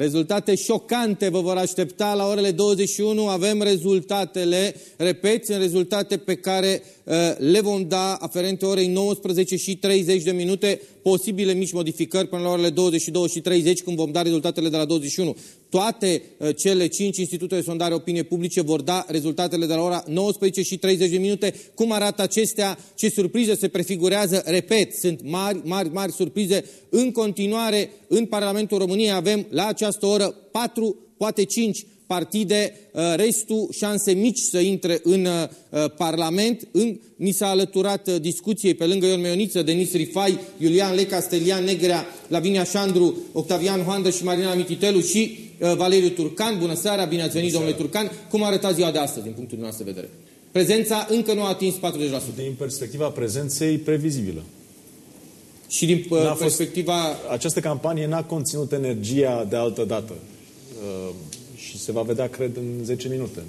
Rezultate șocante vă vor aștepta la orele 21. Avem rezultatele, repet, sunt rezultate pe care uh, le vom da aferente orei 19 și 30 de minute, posibile mici modificări până la orele 22 și 30 când vom da rezultatele de la 21. Toate uh, cele cinci institute de sondare opinie publice vor da rezultatele de la ora 19 și 30 de minute. Cum arată acestea? Ce surprize se prefigurează? Repet, sunt mari, mari, mari surprize. În continuare, în Parlamentul României avem la această oră patru, poate cinci partide, uh, restul șanse mici să intre în uh, Parlament. În, ni s-a alăturat uh, discuției pe lângă Ion Meoniță, Denis Rifai, Iulian Leca, Stelian Negrea, Lavinia Șandru, Octavian Hoandă și Marina Mititelu și Valeriu Turcan. Bună seara, bine ați venit, domnule Turcan. Cum arăta ziua de astăzi, din punctul nostru de vedere? Prezența încă nu a atins 40%. Din perspectiva prezenței, previzibilă. Și din perspectiva... Fost, această campanie n-a conținut energia de altă dată. Uh, și se va vedea, cred, în 10 minute.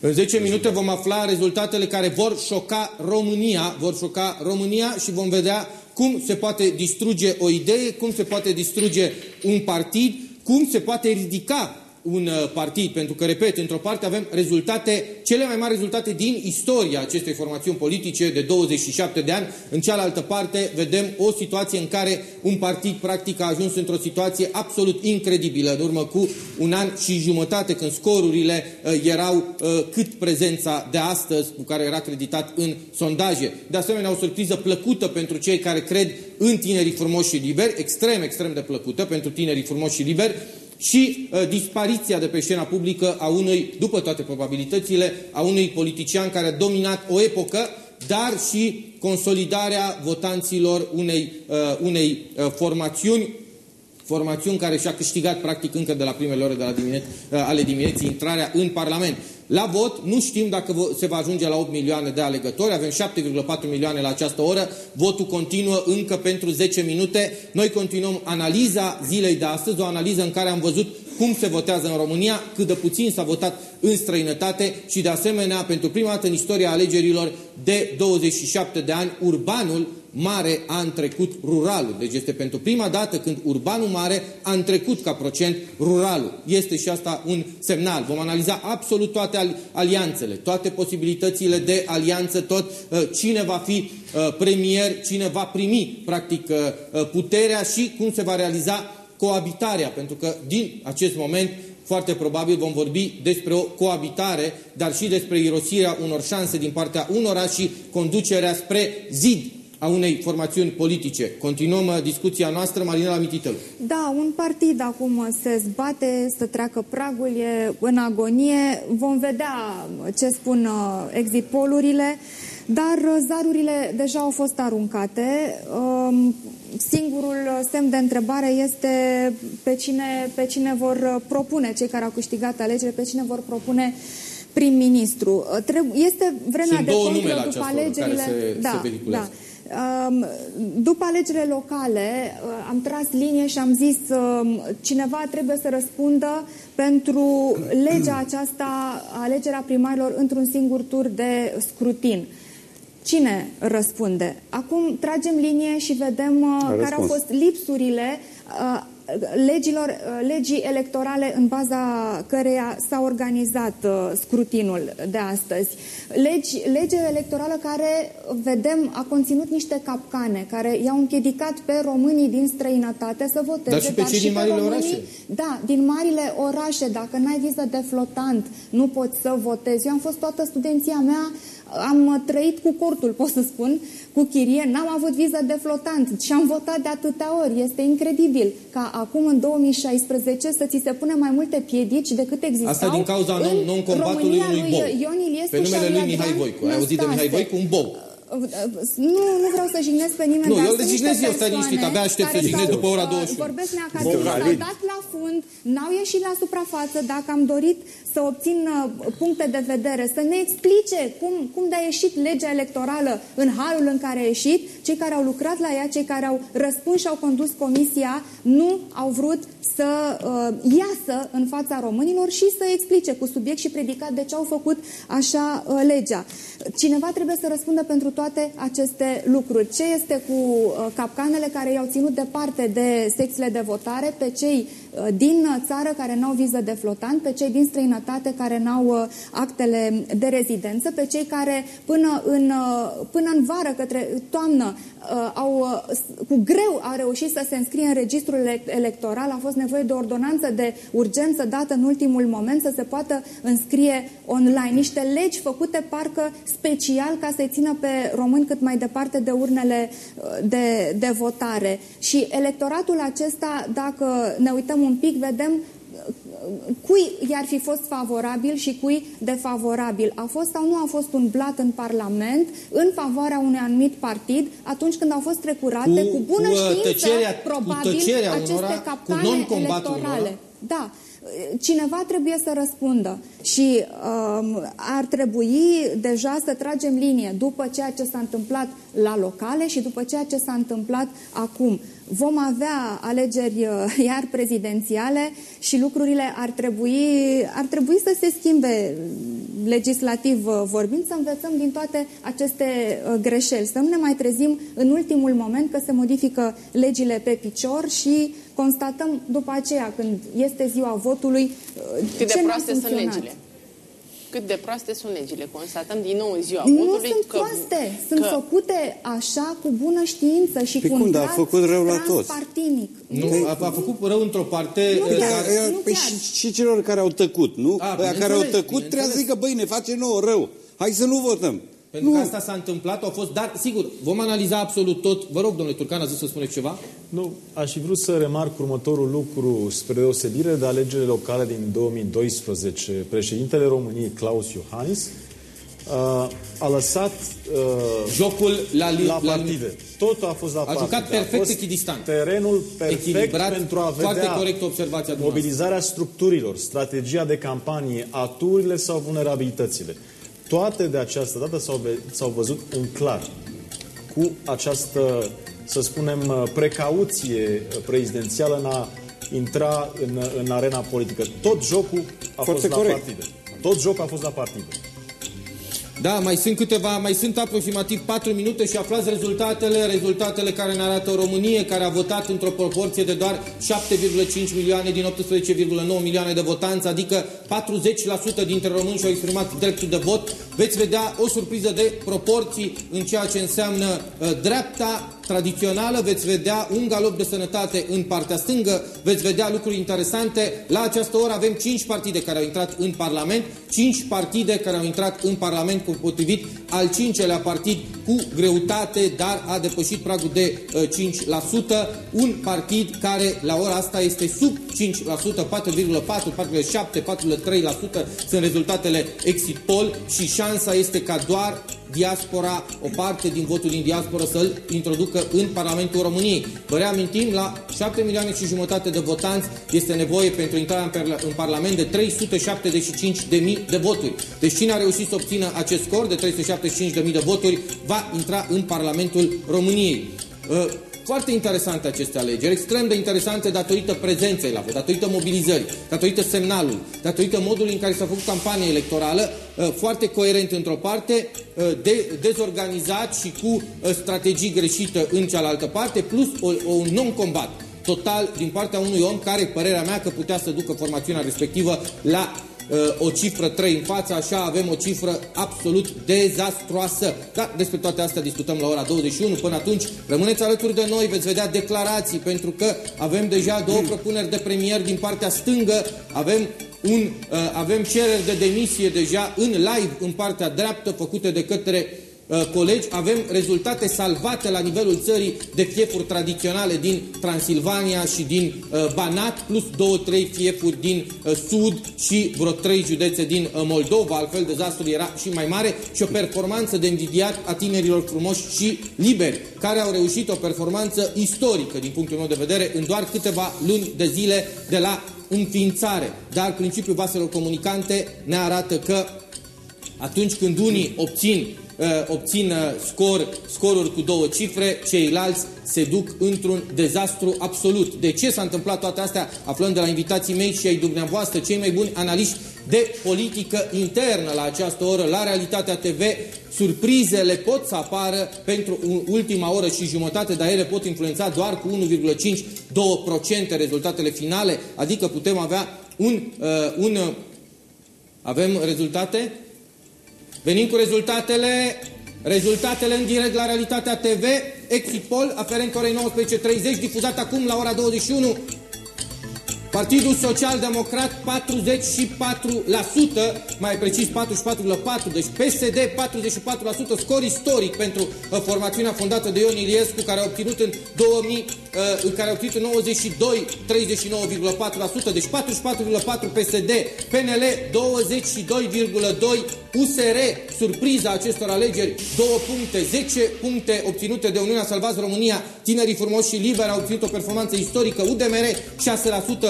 În 10 minute vom afla rezultatele care vor șoca România, vor șoca România și vom vedea cum se poate distruge o idee, cum se poate distruge un partid, cum se poate ridica un uh, partid, pentru că, repet, într-o parte avem rezultate, cele mai mari rezultate din istoria acestei formațiuni politice de 27 de ani, în cealaltă parte vedem o situație în care un partid practic a ajuns într-o situație absolut incredibilă, în urmă cu un an și jumătate, când scorurile uh, erau uh, cât prezența de astăzi, cu care era acreditat în sondaje. De asemenea, o surpriză plăcută pentru cei care cred în tinerii frumoși și liberi, extrem, extrem de plăcută pentru tinerii frumoși și liberi, și uh, dispariția de pe scena publică a unui, după toate probabilitățile, a unui politician care a dominat o epocă, dar și consolidarea votanților unei, uh, unei uh, formațiuni formațiuni care și-a câștigat practic încă de la primele ore de la dimine uh, ale dimineții intrarea în Parlament. La vot nu știm dacă se va ajunge la 8 milioane de alegători, avem 7,4 milioane la această oră, votul continuă încă pentru 10 minute. Noi continuăm analiza zilei de astăzi, o analiză în care am văzut cum se votează în România, cât de puțin s-a votat în străinătate și de asemenea, pentru prima dată în istoria alegerilor de 27 de ani, urbanul mare a întrecut ruralul. Deci este pentru prima dată când urbanul mare a întrecut ca procent ruralul. Este și asta un semnal. Vom analiza absolut toate alianțele, toate posibilitățile de alianță, tot uh, cine va fi uh, premier, cine va primi practic uh, puterea și cum se va realiza coabitarea, pentru că din acest moment foarte probabil vom vorbi despre o coabitare, dar și despre irosirea unor șanse din partea unora și conducerea spre zid a unei formațiuni politice. Continuăm uh, discuția noastră, Marinela Mititelu. Da, un partid acum se zbate să treacă pragul, e în agonie. Vom vedea ce spun uh, exit polurile, dar uh, zarurile deja au fost aruncate. Um, singurul semn de întrebare este pe cine, pe cine vor propune cei care au câștigat alegeri, pe cine vor propune prim-ministru. Este vremea de control după alegerile. Se, da, se da. După alegerile locale uh, am tras linie și am zis um, cineva trebuie să răspundă pentru legea aceasta, alegerea primarilor într-un singur tur de scrutin. Cine răspunde? Acum tragem linie și vedem uh, care au fost lipsurile uh, legilor, uh, legii electorale în baza căreia s-a organizat uh, scrutinul de astăzi. Legi, legea electorală care, vedem, a conținut niște capcane, care i-au împiedicat pe românii din străinătate să voteze. Dar și pe cei din marile românii, orașe. Da, din marile orașe. Dacă n-ai viză de flotant, nu poți să votezi. Eu am fost toată studenția mea am trăit cu cortul, pot să spun, cu chirie, n-am avut viză de flotant și am votat de atâtea ori. Este incredibil ca acum, în 2016, să ți se pune mai multe piedici decât existau Asta din cauza non-combatului unui bou. Ion Iliescu Pe numele lui Mihai Voicu. Ai auzit de Mihai Voicu? Un bou. Nu, nu vreau să jignesc pe nimeni. Nu, eu le jignesc eu, stai liniștit, abia aștept să jignesc după ora 21. Vorbesc neacademic, s-au dat la fund, n-au ieșit la suprafață. Dacă am dorit să obțin uh, puncte de vedere, să ne explice cum, cum de a ieșit legea electorală în halul în care a ieșit, cei care au lucrat la ea, cei care au răspuns și au condus comisia, nu au vrut să uh, iasă în fața românilor și să explice cu subiect și predicat de ce au făcut așa uh, legea. Cineva trebuie să răspundă pentru toate aceste lucruri. Ce este cu uh, capcanele care i-au ținut departe de secțiile de votare pe cei uh, din țară care n-au viză de flotant, pe cei din străinătate care n-au uh, actele de rezidență, pe cei care până în, până în vară, către toamnă, au, cu greu au reușit să se înscrie în registrul electoral, a fost nevoie de ordonanță de urgență dată în ultimul moment să se poată înscrie online. Niște legi făcute parcă special ca să-i țină pe români cât mai departe de urnele uh, de, de votare. Și electoratul acesta, dacă ne uităm un pic, vedem uh, cui i-ar fi fost favorabil și cui defavorabil. A fost sau nu a fost un blat în Parlament în favoarea unui anumit partid atunci când au fost trecurate cu, cu bună cu uh, știință, tăcerea, probabil, cu aceste unora, capcane cu electorale. Unora. Da cineva trebuie să răspundă și um, ar trebui deja să tragem linie după ceea ce s-a întâmplat la locale și după ceea ce s-a întâmplat acum. Vom avea alegeri uh, iar prezidențiale și lucrurile ar trebui, ar trebui să se schimbe. Legislativ uh, vorbind, să învățăm din toate aceste uh, greșeli, să nu ne mai trezim în ultimul moment că se modifică legile pe picior și constatăm după aceea, când este ziua votului, Cât de proaste sunt legile cât de proaste sunt legile. Constatăm din nou în ziua nu votului sunt că, proaste, sunt că... făcute așa cu bună știință și păi cu un a făcut rău la toți. partinic. Nu, a, a făcut rău într-o parte... Nu chiar, care, nu păi chiar. Și, și celor care au tăcut, nu? A, care au tăcut trebuie să zică, băi, ne face nouă rău. Hai să nu votăm. Pentru nu. că asta s-a întâmplat, au fost, dar sigur, vom analiza absolut tot. Vă rog, domnule Turcan, ați să spuneți ceva? Nu, aș fi vrut să remarc următorul lucru, spre deosebire de alegerile locale din 2012. Președintele României, Claus Iohannis, uh, a lăsat uh, jocul la, li, la partide. La... Totul a fost la a partide. jucat perfect echidistant. Terenul perfect pentru a vedea foarte corect observația mobilizarea structurilor, strategia de campanie, aturile sau vulnerabilitățile. Toate de această dată s-au văzut în clar cu această, să spunem, precauție prezidențială în a intra în, în arena politică. Tot jocul a Foarte fost corect. la partide. Tot jocul a fost la partide. Da, mai sunt câteva, mai sunt aproximativ 4 minute și aflați rezultatele, rezultatele care ne arată o Românie care a votat într-o proporție de doar 7,5 milioane din 18,9 milioane de votanți, adică 40% dintre români și-au exprimat dreptul de vot. Veți vedea o surpriză de proporții în ceea ce înseamnă uh, dreapta, tradițională, veți vedea un galop de sănătate în partea stângă, veți vedea lucruri interesante. La această oră avem 5 partide care au intrat în Parlament, 5 partide care au intrat în Parlament cu potrivit al cincelea partid cu greutate, dar a depășit pragul de 5%. Uh, un partid care la ora asta este sub 5%, 4,4, 4,7, 4,3% sunt rezultatele exit poll și șansa este ca doar diaspora, o parte din votul din diaspora să-l introducă în Parlamentul României. Vă reamintim, la 7 milioane și jumătate de votanți este nevoie pentru intrarea în, în Parlament de 375 de mii de voturi. Deci cine a reușit să obțină acest scor de 375 de mii de voturi va intra în Parlamentul României. Uh, foarte interesante aceste alegeri, extrem de interesante datorită prezenței la vot, datorită mobilizării, datorită semnalului, datorită modului în care s-a făcut campania electorală, uh, foarte coerent într-o parte, uh, de, dezorganizat și cu uh, strategii greșită în cealaltă parte, plus o, un non-combat total din partea unui om care, părerea mea, că putea să ducă formațiunea respectivă la o cifră 3 în față, așa avem o cifră absolut dezastroasă. Da, despre toate astea discutăm la ora 21. Până atunci, rămâneți alături de noi, veți vedea declarații, pentru că avem deja două propuneri de premier din partea stângă, avem un, uh, avem cereri de demisie deja în live în partea dreaptă făcute de către Uh, colegi, avem rezultate salvate la nivelul țării de fiefuri tradiționale din Transilvania și din uh, Banat, plus două, trei fiefuri din uh, Sud și vreo trei județe din Moldova, altfel dezastrul era și mai mare și o performanță de invidiat a tinerilor frumoși și liberi, care au reușit o performanță istorică din punctul meu de vedere în doar câteva luni de zile de la înființare. Dar principiul vaselor comunicante ne arată că atunci când unii obțin uh, obțin scor, scoruri cu două cifre, ceilalți se duc într-un dezastru absolut. De ce s-a întâmplat toate astea? Aflăm de la invitații mei și ai dumneavoastră, cei mai buni analiști de politică internă la această oră, la Realitatea TV, surprizele pot să apară pentru ultima oră și jumătate, dar ele pot influența doar cu 1,5-2% rezultatele finale, adică putem avea un, uh, un... Avem rezultate? Venim cu rezultatele Rezultatele în direct la Realitatea TV, Exit Poll, aferent orei 19.30, difuzat acum la ora 21 Partidul Social Democrat 44%, mai precis 44,4%, deci PSD 44%, scor istoric pentru uh, formațiunea fondată de Ion Iliescu, care a obținut în 2000, uh, în care a obținut în 92 39,4%, deci 44,4% PSD, PNL 22,2%, USR, surpriza acestor alegeri, 2 puncte, 10 puncte obținute de Uniunea Salvați România, Tinerii Frumoși și Liberi au obținut o performanță istorică, UDMR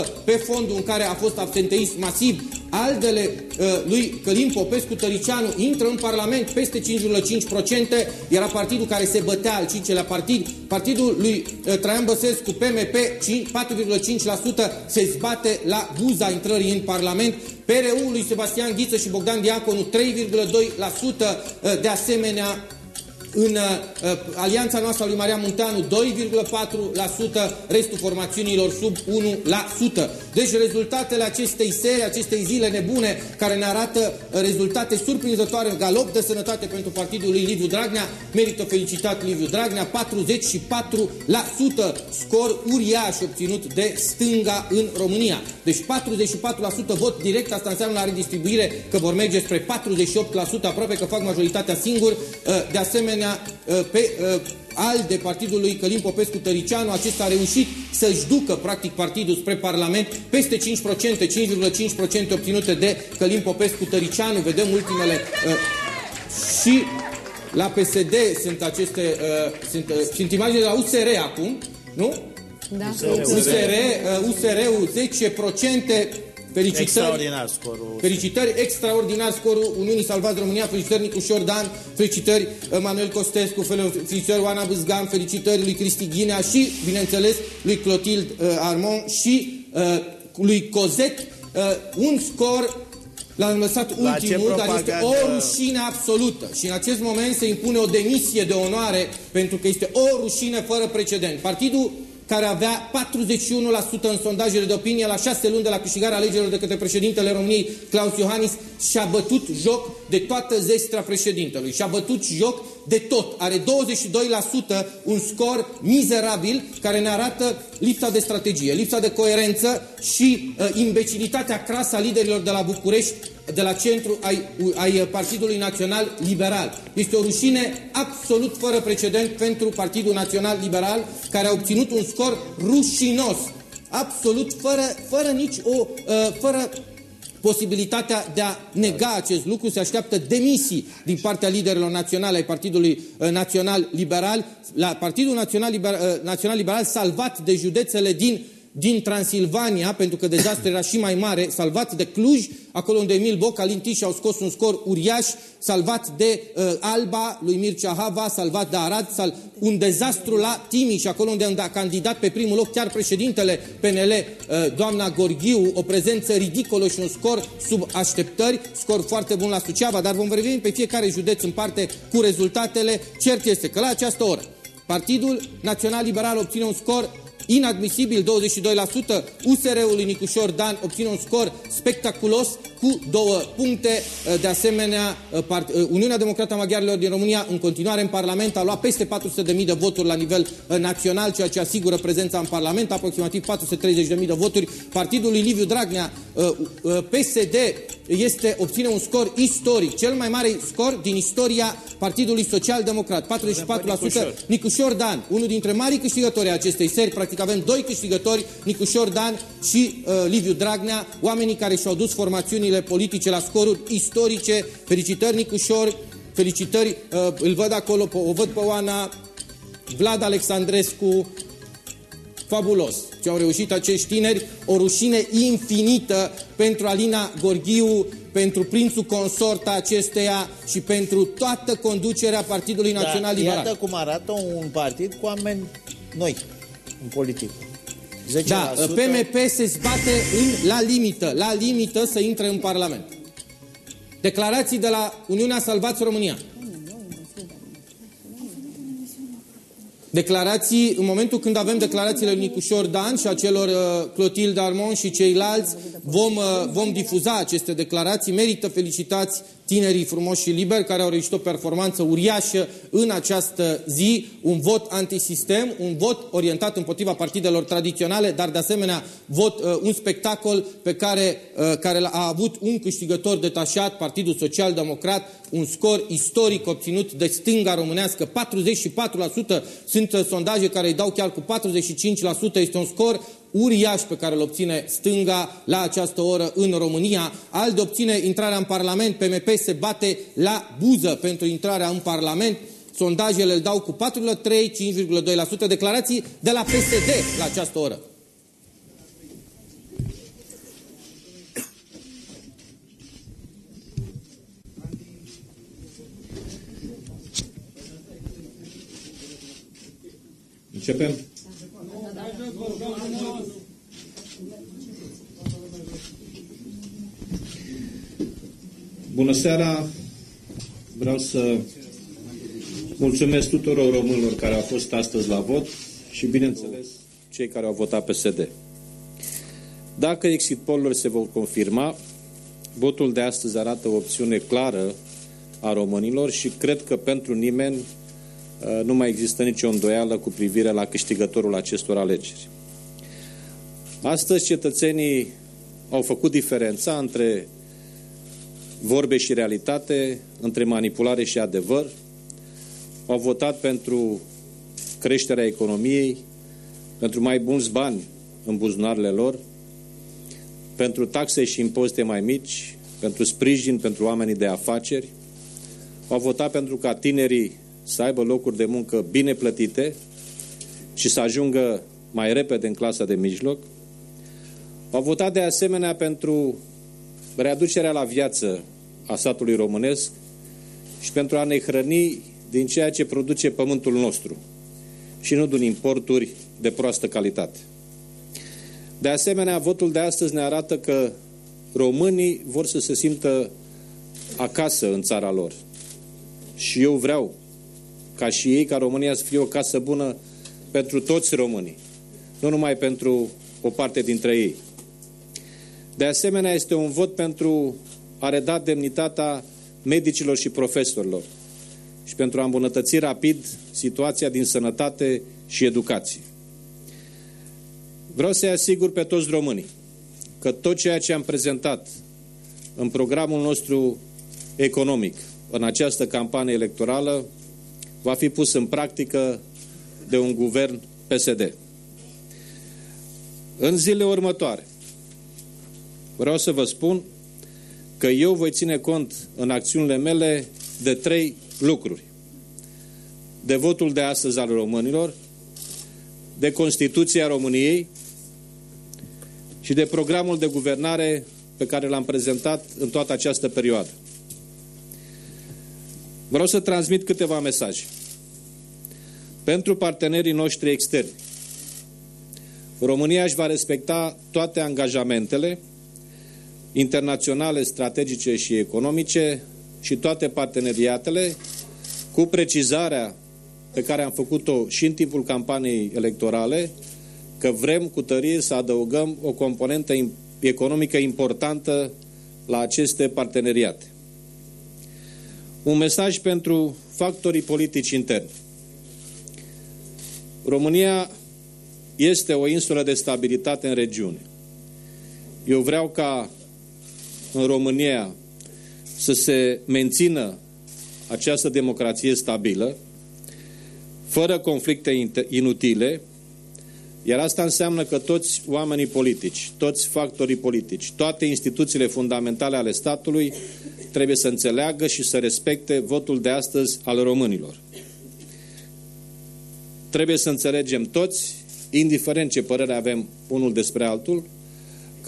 6%, pe fondul în care a fost absenteism masiv, aldele uh, lui Călim Popescu Tăricianu intră în Parlament peste 5,5%, era partidul care se bătea al cincelea partid, partidul lui uh, Traian Băsescu, PMP, 4,5% se zbate la buza intrării în Parlament, PRU lui Sebastian Ghiță și Bogdan Diaconu 3,2%, uh, de asemenea în uh, alianța noastră lui Maria Munteanu 2,4%, restul formațiunilor sub 1%. Deci rezultatele acestei serii, acestei zile nebune, care ne arată uh, rezultate surprinzătoare, galop de sănătate pentru partidul lui Liviu Dragnea, merită felicitat Liviu Dragnea, 44% scor uriaș obținut de stânga în România. Deci 44% vot direct, asta înseamnă la redistribuire că vor merge spre 48%, aproape că fac majoritatea singur. Uh, de asemenea, uh, pe al de partidul lui Călim Popescu Tăricianu, acesta a reușit să-și ducă practic partidul spre Parlament peste 5%, 5,5% obținute de Călim Popescu Tăricianu, vedem ultimele uh, și la PSD sunt aceste uh, sunt, uh, sunt imagini de la USR acum, nu? Da. USR, uh, USR-ul 10%, Felicitări, extraordinar scorul. Felicitări, extraordinar scorul Uniunii Salvați România, felicitări Nicu Șordan, felicitări uh, Manuel Costescu, felicitări Oana Bâzgan, felicitări lui Cristi Ghinea și, bineînțeles, lui Clotilde uh, Armon și uh, lui Cozet, uh, un scor L-am lăsat La ultimul, dar este o rușine absolută. Și în acest moment se impune o demisie de onoare, pentru că este o rușine fără precedent. Partidul care avea 41% în sondajele de opinie la șase luni de la câștigarea alegerilor de către președintele României, Claus Iohannis, și-a bătut joc de toată zestra președintelui. Și-a bătut joc de tot. Are 22% un scor mizerabil care ne arată lipsa de strategie, lipsa de coerență și uh, imbecilitatea crasă a liderilor de la București de la centru ai, ai Partidului Național Liberal. Este o rușine absolut fără precedent pentru Partidul Național Liberal, care a obținut un scor rușinos, absolut fără, fără nici o, uh, fără posibilitatea de a nega acest lucru, se așteaptă demisii din partea liderilor naționale ai Partidului uh, Național Liberal, la Partidul Național Liberal, uh, Național Liberal salvat de județele din din Transilvania, pentru că dezastrul era și mai mare, salvat de Cluj, acolo unde Emil Boc, Alin Tiș au scos un scor uriaș, salvat de uh, Alba, lui Mircea Hava, salvat de Arad, sal, un dezastru la Timiș, acolo unde a candidat pe primul loc chiar președintele PNL, uh, doamna Gorghiu, o prezență ridicolă și un scor sub așteptări, scor foarte bun la Suceava, dar vom reveni pe fiecare județ în parte cu rezultatele. Cert este că la această oră Partidul Național Liberal obține un scor inadmisibil 22%, USR-ul lui Nicușor Dan obține un scor spectaculos cu două puncte. De asemenea, Uniunea Democrată a Maghiarilor din România în continuare în Parlament a luat peste 400.000 de voturi la nivel uh, național, ceea ce asigură prezența în Parlament, aproximativ 430.000 de voturi. Partidul lui Liviu Dragnea, uh, uh, PSD, este, obține un scor istoric, cel mai mare scor din istoria Partidului Social Democrat, 44%. Nicușor Dan, unul dintre marii câștigători ai acestei seri, practic avem doi câștigători, Nicușor Dan și uh, Liviu Dragnea, oamenii care și-au dus formațiunile politice la scoruri istorice. Felicitări Nicușor, felicitări, uh, îl văd acolo, o văd pe Oana, Vlad Alexandrescu, fabulos ce au reușit acești tineri, o rușine infinită pentru Alina Gorghiu, pentru prințul consorta acesteia și pentru toată conducerea Partidului da, Național Liberal. Iată cum arată un partid cu oameni noi în politică. 10%... Da, PMP se zbate în, la limită, la limită să intre în Parlament. Declarații de la Uniunea Salvați România. Declarații, în momentul când avem declarațiile lui Nicușor Dan și a celor uh, Clotilde Armon și ceilalți, vom, uh, vom difuza aceste declarații. Merită felicitați tinerii frumoși și liberi care au reușit o performanță uriașă în această zi, un vot antisistem, un vot orientat împotriva partidelor tradiționale, dar de asemenea vot, uh, un spectacol pe care, uh, care a avut un câștigător detașat, Partidul Social Democrat, un scor istoric obținut de stânga românească, 44% sunt uh, sondaje care îi dau chiar cu 45%, este un scor uriaș pe care îl obține stânga la această oră în România. ALDE obține intrarea în Parlament, PMP se bate la buză pentru intrarea în Parlament. Sondajele îl dau cu 4,3, 5,2%. Declarații de la PSD la această oră. Începem? Bună seara! Vreau să mulțumesc tuturor românilor care au fost astăzi la vot și, bineînțeles, cei care au votat PSD. Dacă exit pollurile se vor confirma, votul de astăzi arată o opțiune clară a românilor și cred că pentru nimeni uh, nu mai există nicio îndoială cu privire la câștigătorul acestor alegeri. Astăzi cetățenii au făcut diferența între vorbe și realitate, între manipulare și adevăr. Au votat pentru creșterea economiei, pentru mai bunți bani în buzunarele lor, pentru taxe și impozite mai mici, pentru sprijin pentru oamenii de afaceri. Au votat pentru ca tinerii să aibă locuri de muncă bine plătite și să ajungă mai repede în clasa de mijloc. Au votat de asemenea pentru readucerea la viață a satului românesc și pentru a ne hrăni din ceea ce produce pământul nostru și nu din importuri de proastă calitate. De asemenea, votul de astăzi ne arată că românii vor să se simtă acasă în țara lor. Și eu vreau ca și ei, ca România să fie o casă bună pentru toți românii, nu numai pentru o parte dintre ei. De asemenea, este un vot pentru a redat demnitatea medicilor și profesorilor și pentru a îmbunătăți rapid situația din sănătate și educație. Vreau să-i asigur pe toți românii că tot ceea ce am prezentat în programul nostru economic în această campanie electorală va fi pus în practică de un guvern PSD. În zilele următoare vreau să vă spun că eu voi ține cont în acțiunile mele de trei lucruri. De votul de astăzi al românilor, de Constituția României și de programul de guvernare pe care l-am prezentat în toată această perioadă. Vreau să transmit câteva mesaje. Pentru partenerii noștri externi, România își va respecta toate angajamentele internaționale, strategice și economice și toate parteneriatele, cu precizarea pe care am făcut-o și în timpul campaniei electorale, că vrem cu tărie să adăugăm o componentă economică importantă la aceste parteneriate. Un mesaj pentru factorii politici interni. România este o insulă de stabilitate în regiune. Eu vreau ca în România să se mențină această democrație stabilă, fără conflicte inutile, iar asta înseamnă că toți oamenii politici, toți factorii politici, toate instituțiile fundamentale ale statului trebuie să înțeleagă și să respecte votul de astăzi al românilor. Trebuie să înțelegem toți, indiferent ce părere avem unul despre altul,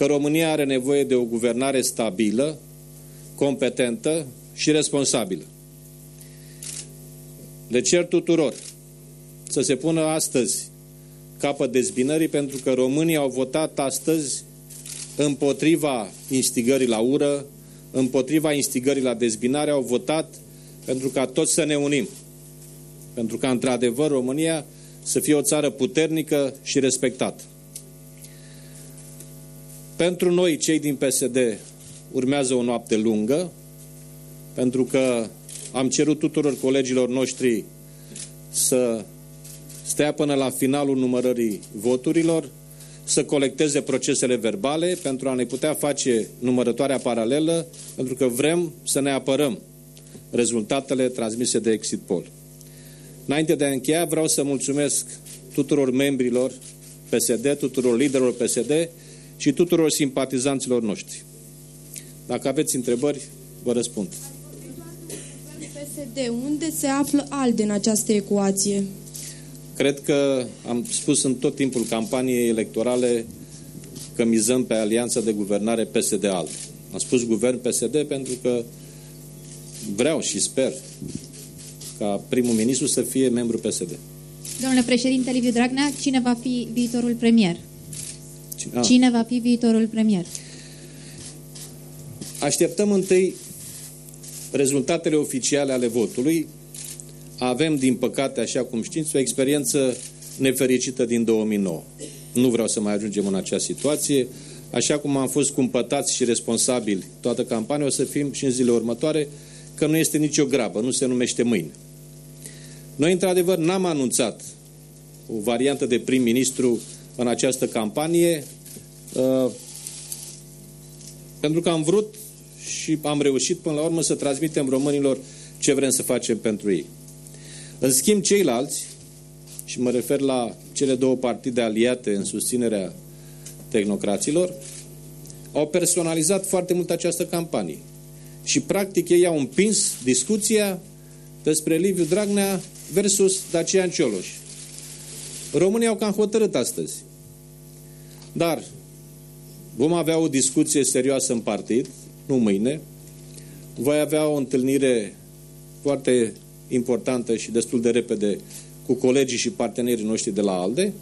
că România are nevoie de o guvernare stabilă, competentă și responsabilă. Le cer tuturor să se pună astăzi capăt dezbinării pentru că românii au votat astăzi împotriva instigării la ură, împotriva instigării la dezbinare, au votat pentru ca toți să ne unim. Pentru că, într-adevăr, România să fie o țară puternică și respectată. Pentru noi, cei din PSD, urmează o noapte lungă, pentru că am cerut tuturor colegilor noștri să stea până la finalul numărării voturilor, să colecteze procesele verbale pentru a ne putea face numărătoarea paralelă, pentru că vrem să ne apărăm rezultatele transmise de Exit Poll. Înainte de a încheia, vreau să mulțumesc tuturor membrilor PSD, tuturor liderilor PSD și tuturor simpatizanților noștri. Dacă aveți întrebări, vă răspund. PSD, unde se află ALDE în această ecuație? Cred că am spus în tot timpul campaniei electorale că mizăm pe alianța de guvernare PSD-ALDE. Am spus guvern PSD pentru că vreau și sper ca primul ministru să fie membru PSD. Domnule președinte Liviu Dragnea, cine va fi viitorul premier? Cine, cine va fi viitorul premier? Așteptăm întâi rezultatele oficiale ale votului. Avem, din păcate, așa cum știți, o experiență nefericită din 2009. Nu vreau să mai ajungem în acea situație. Așa cum am fost cumpătați și responsabili toată campania, o să fim și în zilele următoare că nu este nicio grabă, nu se numește mâine. Noi, într-adevăr, n-am anunțat o variantă de prim-ministru în această campanie uh, pentru că am vrut și am reușit până la urmă să transmitem românilor ce vrem să facem pentru ei. În schimb, ceilalți, și mă refer la cele două partide aliate în susținerea tehnocraților, au personalizat foarte mult această campanie. Și practic ei au împins discuția despre Liviu Dragnea versus Dacian Cioloș. Românii au cam hotărât astăzi. Dar vom avea o discuție serioasă în partid, nu mâine. Voi avea o întâlnire foarte importantă și destul de repede cu colegii și partenerii noștri de la ALDE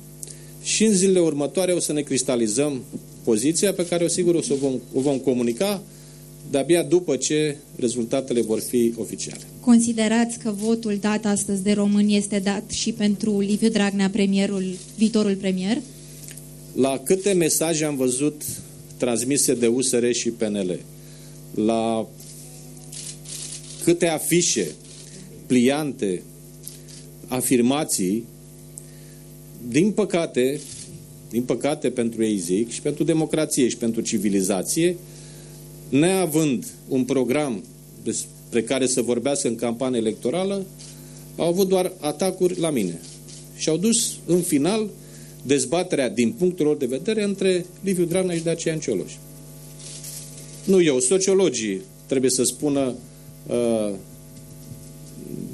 și în zilele următoare o să ne cristalizăm poziția pe care o sigur o să o vom, o vom comunica de-abia după ce rezultatele vor fi oficiale. Considerați că votul dat astăzi de români este dat și pentru Liviu Dragnea, premierul, viitorul premier? La câte mesaje am văzut transmise de USR și PNL, la câte afișe, pliante, afirmații, din păcate, din păcate pentru ei zic, și pentru democrație și pentru civilizație, neavând un program despre care să vorbească în campanie electorală, au avut doar atacuri la mine. Și au dus în final dezbaterea din punctul lor de vedere între Liviu Dragnea și Dacian Cioloș. Nu eu, sociologii trebuie să spună uh,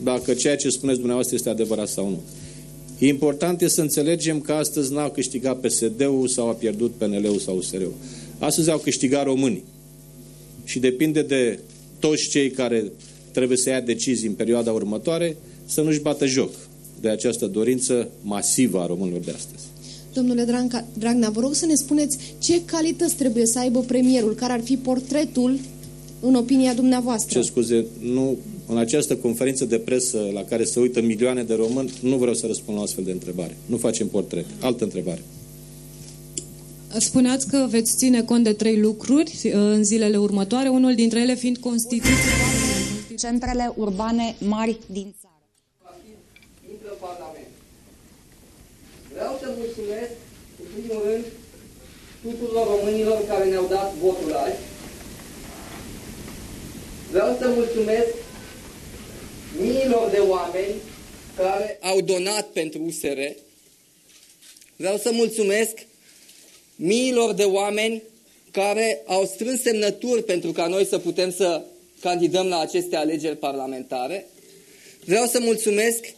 dacă ceea ce spuneți dumneavoastră este adevărat sau nu. Important este să înțelegem că astăzi n-a câștigat PSD-ul sau a pierdut PNL-ul sau USR-ul. Astăzi au câștigat românii și depinde de toți cei care trebuie să ia decizii în perioada următoare să nu-și bată joc de această dorință masivă a românilor de astăzi. Domnule Dragnea, vă rog să ne spuneți ce calități trebuie să aibă premierul, care ar fi portretul în opinia dumneavoastră. Ce scuze, nu, în această conferință de presă la care se uită milioane de români, nu vreau să răspund la astfel de întrebare. Nu facem portret. Altă întrebare. Spuneați că veți ține cont de trei lucruri uh, în zilele următoare, unul dintre ele fiind Constituția. Centrele urbane mari din țară. Vreau să mulțumesc, în primul rând, tuturor românilor care ne-au dat votul azi. Vreau să mulțumesc miilor de oameni care au donat pentru USR. Vreau să mulțumesc miilor de oameni care au strâns semnături pentru ca noi să putem să candidăm la aceste alegeri parlamentare. Vreau să mulțumesc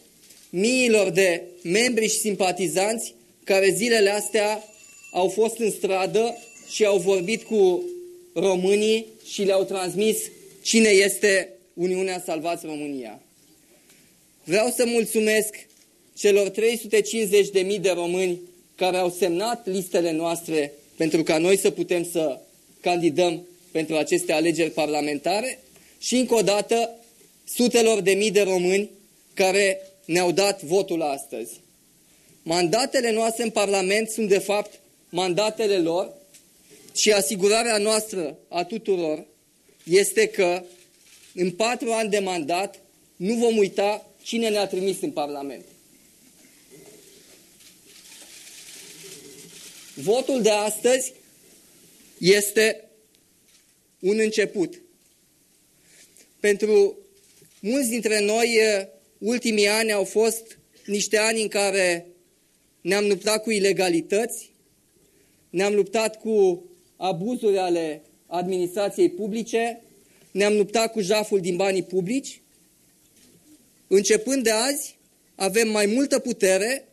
miilor de membri și simpatizanți care zilele astea au fost în stradă și au vorbit cu românii și le-au transmis cine este Uniunea Salvați România. Vreau să mulțumesc celor 350.000 de români care au semnat listele noastre pentru ca noi să putem să candidăm pentru aceste alegeri parlamentare și încă o dată sutelor de mii de români care ne-au dat votul astăzi. Mandatele noastre în Parlament sunt de fapt mandatele lor și asigurarea noastră a tuturor este că în patru ani de mandat nu vom uita cine ne-a trimis în Parlament. Votul de astăzi este un început. Pentru mulți dintre noi, ultimii ani au fost niște ani în care ne-am luptat cu ilegalități, ne-am luptat cu abuzuri ale administrației publice, ne-am luptat cu jaful din banii publici. Începând de azi, avem mai multă putere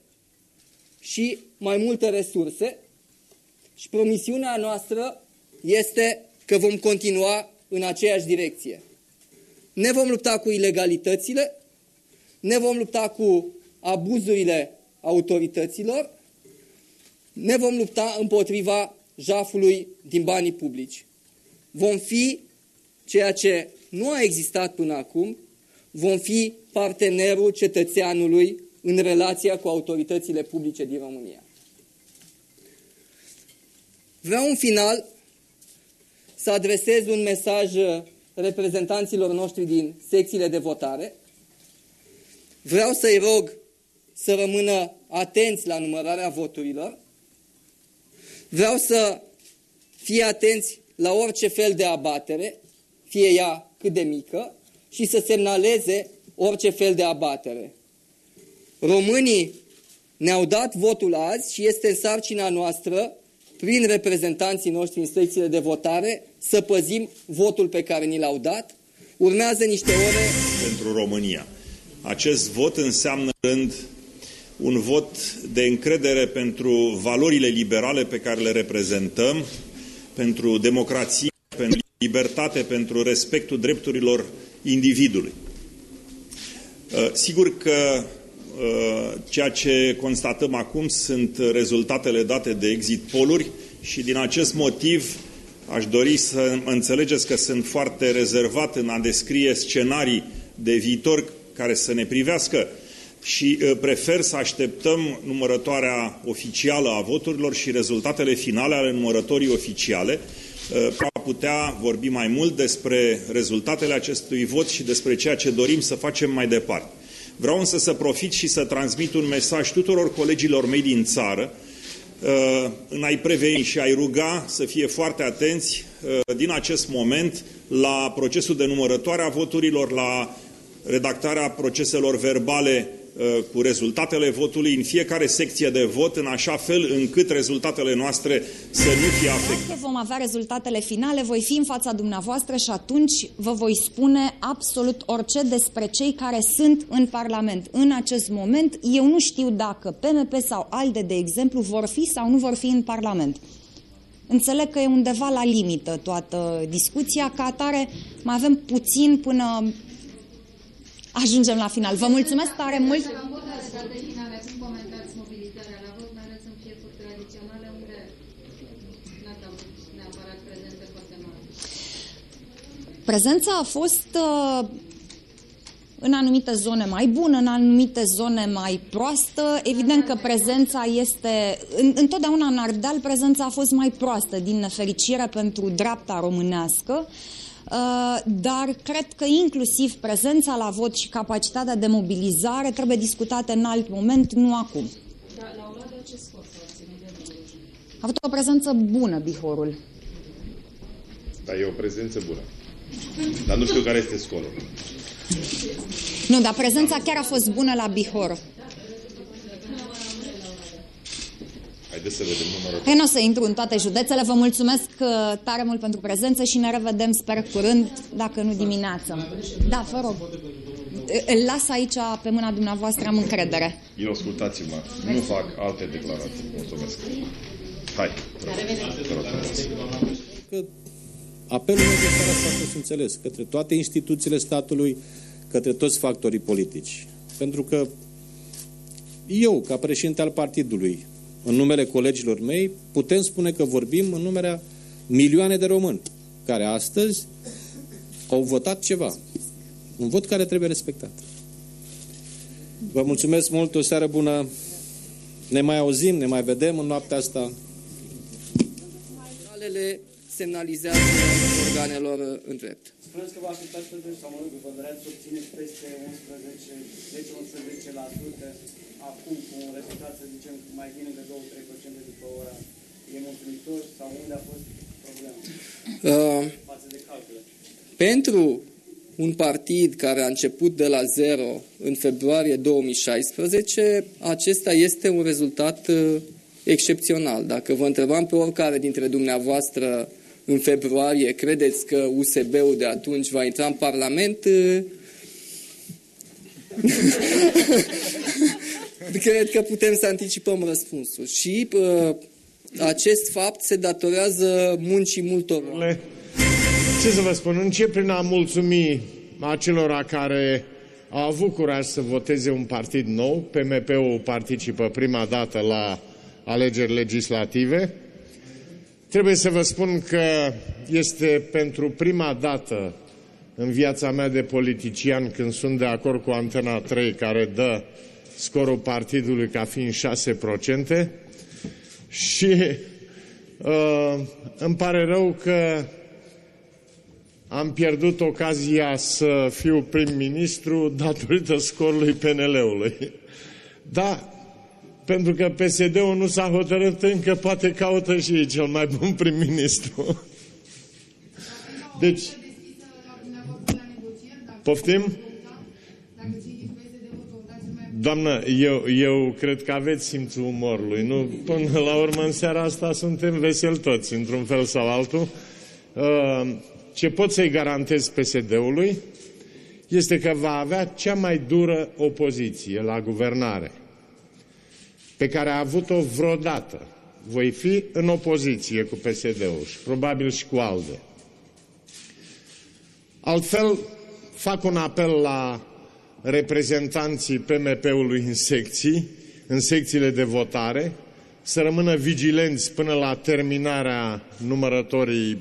și mai multe resurse și promisiunea noastră este că vom continua în aceeași direcție. Ne vom lupta cu ilegalitățile, ne vom lupta cu abuzurile autorităților, ne vom lupta împotriva jafului din banii publici. Vom fi ceea ce nu a existat până acum, vom fi partenerul cetățeanului în relația cu autoritățile publice din România. Vreau în final să adresez un mesaj reprezentanților noștri din secțiile de votare. Vreau să-i rog să rămână atenți la numărarea voturilor. Vreau să fie atenți la orice fel de abatere, fie ea cât de mică, și să semnaleze orice fel de abatere. Românii ne-au dat votul azi și este în sarcina noastră, prin reprezentanții noștri în secțiile de votare, să păzim votul pe care ni l-au dat. Urmează niște ore... Pentru România. Acest vot înseamnă rând un vot de încredere pentru valorile liberale pe care le reprezentăm, pentru democrație, pentru libertate, pentru respectul drepturilor individului. Uh, sigur că uh, ceea ce constatăm acum sunt rezultatele date de exit poluri și din acest motiv aș dori să înțelegeți că sunt foarte rezervat în a descrie scenarii de viitor care să ne privească și uh, prefer să așteptăm numărătoarea oficială a voturilor și rezultatele finale ale numărătorii oficiale pentru a putea vorbi mai mult despre rezultatele acestui vot și despre ceea ce dorim să facem mai departe. Vreau însă să profit și să transmit un mesaj tuturor colegilor mei din țară, uh, în a-i preveni și a-i ruga să fie foarte atenți uh, din acest moment la procesul de numărătoare a voturilor, la redactarea proceselor verbale Uh, cu rezultatele votului în fiecare secție de vot, în așa fel încât rezultatele noastre să nu fie afectate. Vom avea rezultatele finale, voi fi în fața dumneavoastră și atunci vă voi spune absolut orice despre cei care sunt în Parlament. În acest moment, eu nu știu dacă PMP sau ALDE, de exemplu, vor fi sau nu vor fi în Parlament. Înțeleg că e undeva la limită toată discuția, ca atare mai avem puțin până ajungem la final. Vă mulțumesc tare mult! Prezența a fost uh, în anumite zone mai bună, în anumite zone mai proastă. Evident că prezența este... În, întotdeauna în Ardeal prezența a fost mai proastă, din nefericire pentru dreapta românească. Uh, dar cred că inclusiv prezența la vot și capacitatea de mobilizare trebuie discutate în alt moment, nu acum. A avut o prezență bună Bihorul. Da, e o prezență bună. Dar nu știu care este scorul. Nu, dar prezența chiar a fost bună la Bihor. Haideți să vedem numărul. Păi nu o să intru în toate județele. Vă mulțumesc uh, tare mult pentru prezență și ne revedem, sper, curând, dacă nu dimineață. Da, vă rog. Îl las aici pe mâna dumneavoastră, am încredere. Eu ascultați-mă, nu fac alte declarații. Mulțumesc. Hai, Că apelul meu de seara asta a fost înțeles către toate instituțiile statului, către toți factorii politici. Pentru că eu, ca președinte al partidului, în numele colegilor mei, putem spune că vorbim în numele milioane de români care astăzi au votat ceva. Un vot care trebuie respectat. Vă mulțumesc mult, o seară bună Ne mai auzim, ne mai vedem în noaptea asta. Semnalele semnalizează organelor în drept. Spuneți că vă așteptați pentru sau mă rog, vă doreați să obțineți peste 11, 10-11% acum cu un rezultat, să zicem, mai bine de 2-3% după ora. E mulțumitor sau unde a fost problema? Uh, Față de calcule. pentru un partid care a început de la zero în februarie 2016, acesta este un rezultat uh, excepțional. Dacă vă întrebam pe oricare dintre dumneavoastră în februarie, credeți că USB-ul de atunci va intra în Parlament? uh, Cred că putem să anticipăm răspunsul. Și uh, acest fapt se datorează muncii multor oameni. Ce să vă spun, încep prin a mulțumi acelora care au avut curaj să voteze un partid nou. PMP-ul participă prima dată la alegeri legislative. Trebuie să vă spun că este pentru prima dată în viața mea de politician când sunt de acord cu Antena 3 care dă scorul partidului ca fiind 6% și uh, îmi pare rău că am pierdut ocazia să fiu prim-ministru datorită scorului PNL-ului. Da, pentru că PSD-ul nu s-a hotărât încă, poate caută și ei cel mai bun prim-ministru. Deci, poftim? Doamnă, eu, eu cred că aveți simțul umorului. Nu? Până la urmă, în seara asta suntem veseli toți, într-un fel sau altul. Uh, ce pot să-i garantez PSD-ului este că va avea cea mai dură opoziție la guvernare pe care a avut-o vreodată. Voi fi în opoziție cu PSD-ul și probabil și cu ALDE. Altfel, fac un apel la reprezentanții PMP-ului în secții, în secțiile de votare, să rămână vigilenți până la terminarea numărătorii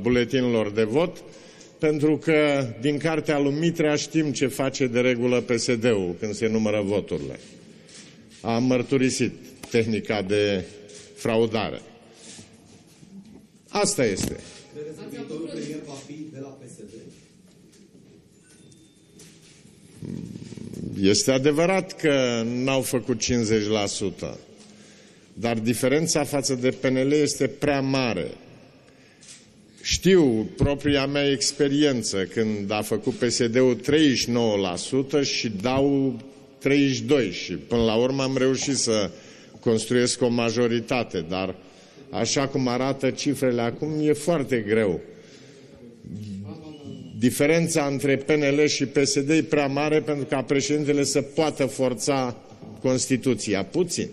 buletinilor de vot, pentru că din cartea lui Mitrea știm ce face de regulă PSD-ul când se numără voturile. Am mărturisit tehnica de fraudare. Asta este. Credeți că viitorul premier va fi de la PSD? Este adevărat că n-au făcut 50%, dar diferența față de PNL este prea mare. Știu propria mea experiență când a făcut PSD-ul 39% și dau 32% și până la urmă am reușit să construiesc o majoritate, dar așa cum arată cifrele acum e foarte greu. Diferența între PNL și PSD e prea mare pentru ca președintele să poată forța Constituția. Puțin.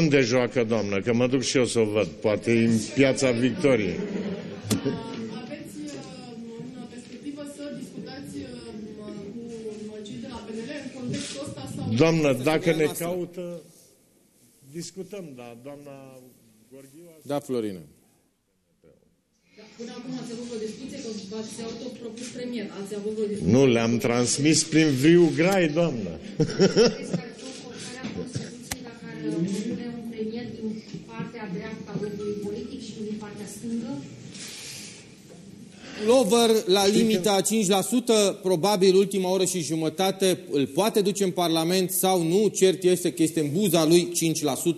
Unde joacă, doamnă? Că mă duc și eu să o văd. Poate în piața Victoriei. Aveți în perspectivă să discutați cu cei de la PNL în contextul ăsta sau... Doamnă, dacă ne caută, discutăm, da, doamna Gorghiu... Da, Florina. Până acum ați avut o discuție că v-ați autopropus premier. Ați avut o discuție... Nu, le-am transmis prin viu grai, doamnă. propune un premier din partea dreaptă a grupului politic și din partea stângă? Lover la limita 5%, probabil ultima oră și jumătate îl poate duce în Parlament sau nu, cert este că este în buza lui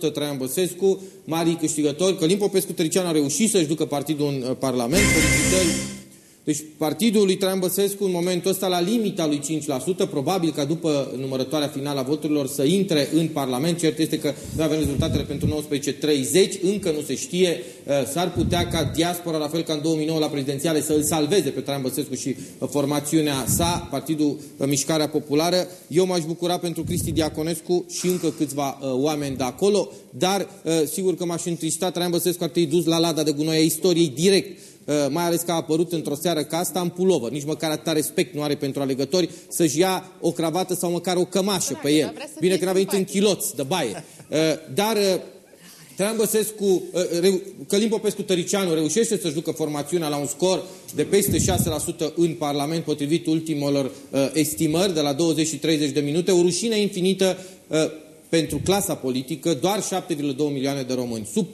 5% Traian Băsescu, mari câștigători. Călim Popescu Tărician a reușit să-și ducă partidul în uh, Parlament, felicitări deci partidul lui Traian Băsescu în momentul ăsta la limita lui 5%, probabil ca după numărătoarea finală a voturilor să intre în Parlament. Cert este că nu avem rezultatele pentru 19.30, încă nu se știe. Uh, s-ar putea ca diaspora, la fel ca în 2009 la prezidențiale, să îl salveze pe Traian Băsescu și uh, formațiunea sa, Partidul uh, Mișcarea Populară. Eu m-aș bucura pentru Cristi Diaconescu și încă câțiva oameni de acolo, dar sigur că m-aș întrista, Traian Băsescu ar trebui dus la lada de gunoi a istoriei direct Uh, mai ales că a apărut într-o seară ca asta în pulovă. Nici măcar atâta respect nu are pentru alegători să-și ia o cravată sau măcar o cămașă pe el. Bine că n-a venit în chiloți de baie. Uh, dar uh, Traian Băsescu, uh, reu- Călim Popescu Tăricianu reușește să-și ducă formațiunea la un scor de peste 6% în Parlament, potrivit ultimelor uh, estimări, de la 20 și 30 de minute, o rușine infinită uh, pentru clasa politică, doar 7,2 milioane de români, sub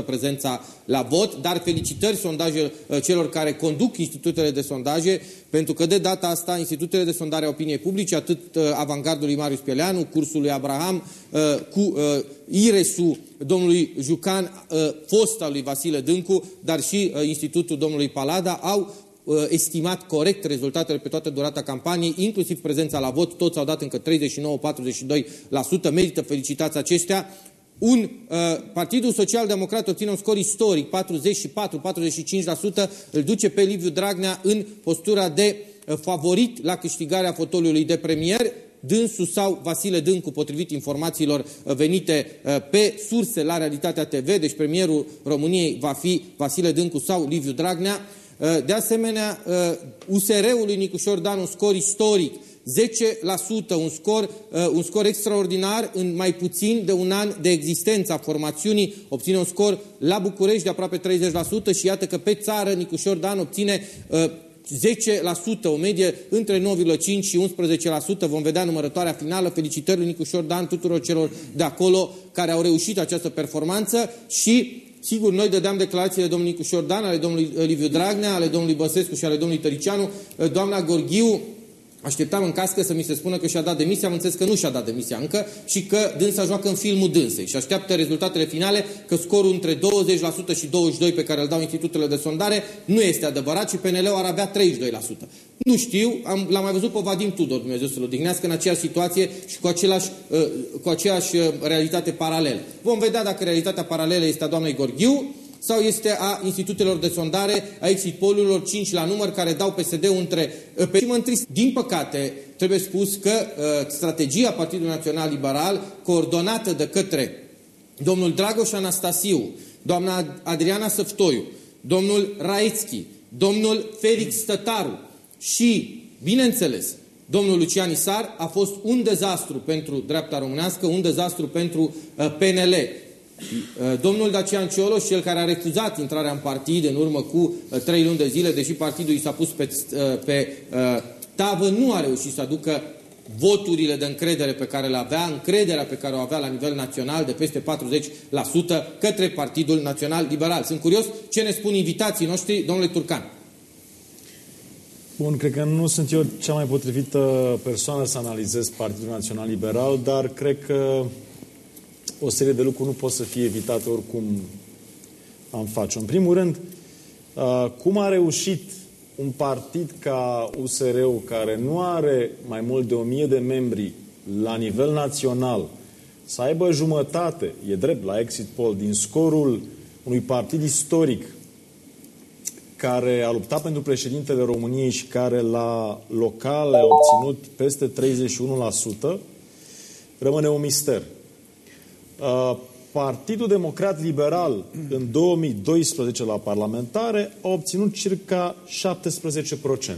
40% prezența la vot, dar felicitări sondaje, uh, celor care conduc institutele de sondaje, pentru că de data asta institutele de sondare a opiniei publice, atât uh, avangardului Marius Pieleanu, cursul lui Abraham, uh, cu uh, Iresu domnului Jucan, uh, fosta lui Vasile Dâncu, dar și uh, institutul domnului Palada, au uh, estimat corect rezultatele pe toată durata campaniei, inclusiv prezența la vot, toți au dat încă 39-42%, merită felicitați aceștia. Un uh, Partidul Social Democrat obține un scor istoric, 44-45%, îl duce pe Liviu Dragnea în postura de uh, favorit la câștigarea fotoliului de premier, dânsul sau Vasile Dâncu, potrivit informațiilor uh, venite uh, pe surse la Realitatea TV, deci premierul României va fi Vasile Dâncu sau Liviu Dragnea. Uh, De asemenea, USR-ul lui Nicușor Dan un scor istoric, 10%, un scor, un scor extraordinar în mai puțin de un an de existență a formațiunii, obține un scor la București de aproape 30% și iată că pe țară Nicușor Dan obține 10%, o medie între 9,5 și 11%. Vom vedea numărătoarea finală. Felicitări lui Nicușor Dan tuturor celor de acolo care au reușit această performanță și Sigur, noi dădeam declarațiile domnului Nicușor Dan, ale domnului Liviu Dragnea, ale domnului Băsescu și ale domnului Tăricianu. Doamna Gorghiu, Așteptam în cască să mi se spună că și-a dat demisia, am înțeles că nu și-a dat demisia încă și că dânsa joacă în filmul dânsei și așteaptă rezultatele finale că scorul între 20% și 22% pe care îl dau institutele de sondare nu este adevărat și PNL-ul ar avea 32%. Nu știu, am, l-am mai văzut pe Vadim Tudor, Dumnezeu să-l odihnească, în aceeași situație și cu, același, uh, cu aceeași uh, realitate paralelă. Vom vedea dacă realitatea paralelă este a doamnei Gorghiu, sau este a institutelor de sondare, a exit polurilor 5 la număr, care dau PSD-ul între... Pe mă întrist. Din păcate, trebuie spus că uh, strategia Partidului Național Liberal, coordonată de către domnul Dragoș Anastasiu, doamna Adriana Săftoiu, domnul Raețchi, domnul Felix Stătaru și, bineînțeles, domnul Lucian Isar, a fost un dezastru pentru dreapta românească, un dezastru pentru uh, PNL. Domnul Dacian Cioloș, cel care a refuzat intrarea în partid în urmă cu trei luni de zile, deși partidul i s-a pus pe, pe tavă, nu a reușit să aducă voturile de încredere pe care le avea, încrederea pe care o avea la nivel național de peste 40% către Partidul Național Liberal. Sunt curios ce ne spun invitații noștri, domnule Turcan. Bun, cred că nu sunt eu cea mai potrivită persoană să analizez Partidul Național Liberal, dar cred că o serie de lucruri nu pot să fie evitate oricum am face. În primul rând, cum a reușit un partid ca USR-ul, care nu are mai mult de o mie de membri la nivel național, să aibă jumătate, e drept, la exit poll, din scorul unui partid istoric care a luptat pentru președintele României și care la locale a obținut peste 31%, rămâne un mister. Partidul Democrat Liberal în 2012 la parlamentare a obținut circa 17%.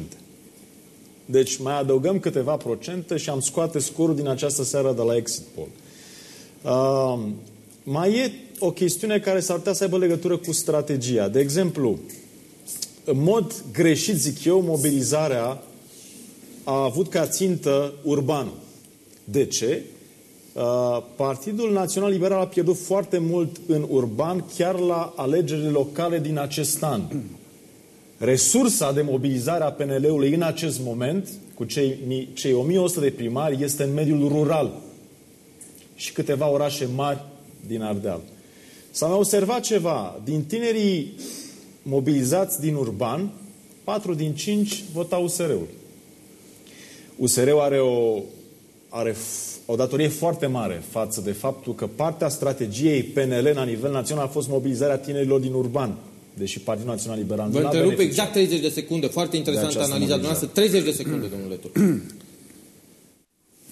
Deci mai adăugăm câteva procente și am scoate scorul din această seară de la exit poll. Uh, mai e o chestiune care s-ar putea să aibă legătură cu strategia. De exemplu, în mod greșit, zic eu, mobilizarea a avut ca țintă urbanul. De ce? Partidul Național Liberal a pierdut foarte mult în urban, chiar la alegerile locale din acest an. Resursa de mobilizare a PNL-ului în acest moment, cu cei, cei 1100 de primari, este în mediul rural și câteva orașe mari din Ardeal. S-a mai observat ceva. Din tinerii mobilizați din urban, 4 din 5 votau USR-ul. USR-ul are o, are o datorie foarte mare față de faptul că partea strategiei PNL la nivel național a fost mobilizarea tinerilor din urban, deși Partidul Național Liberal Vă întrerup exact 30 de secunde. Foarte interesantă analiza noastră. 30 de secunde, domnule Tur.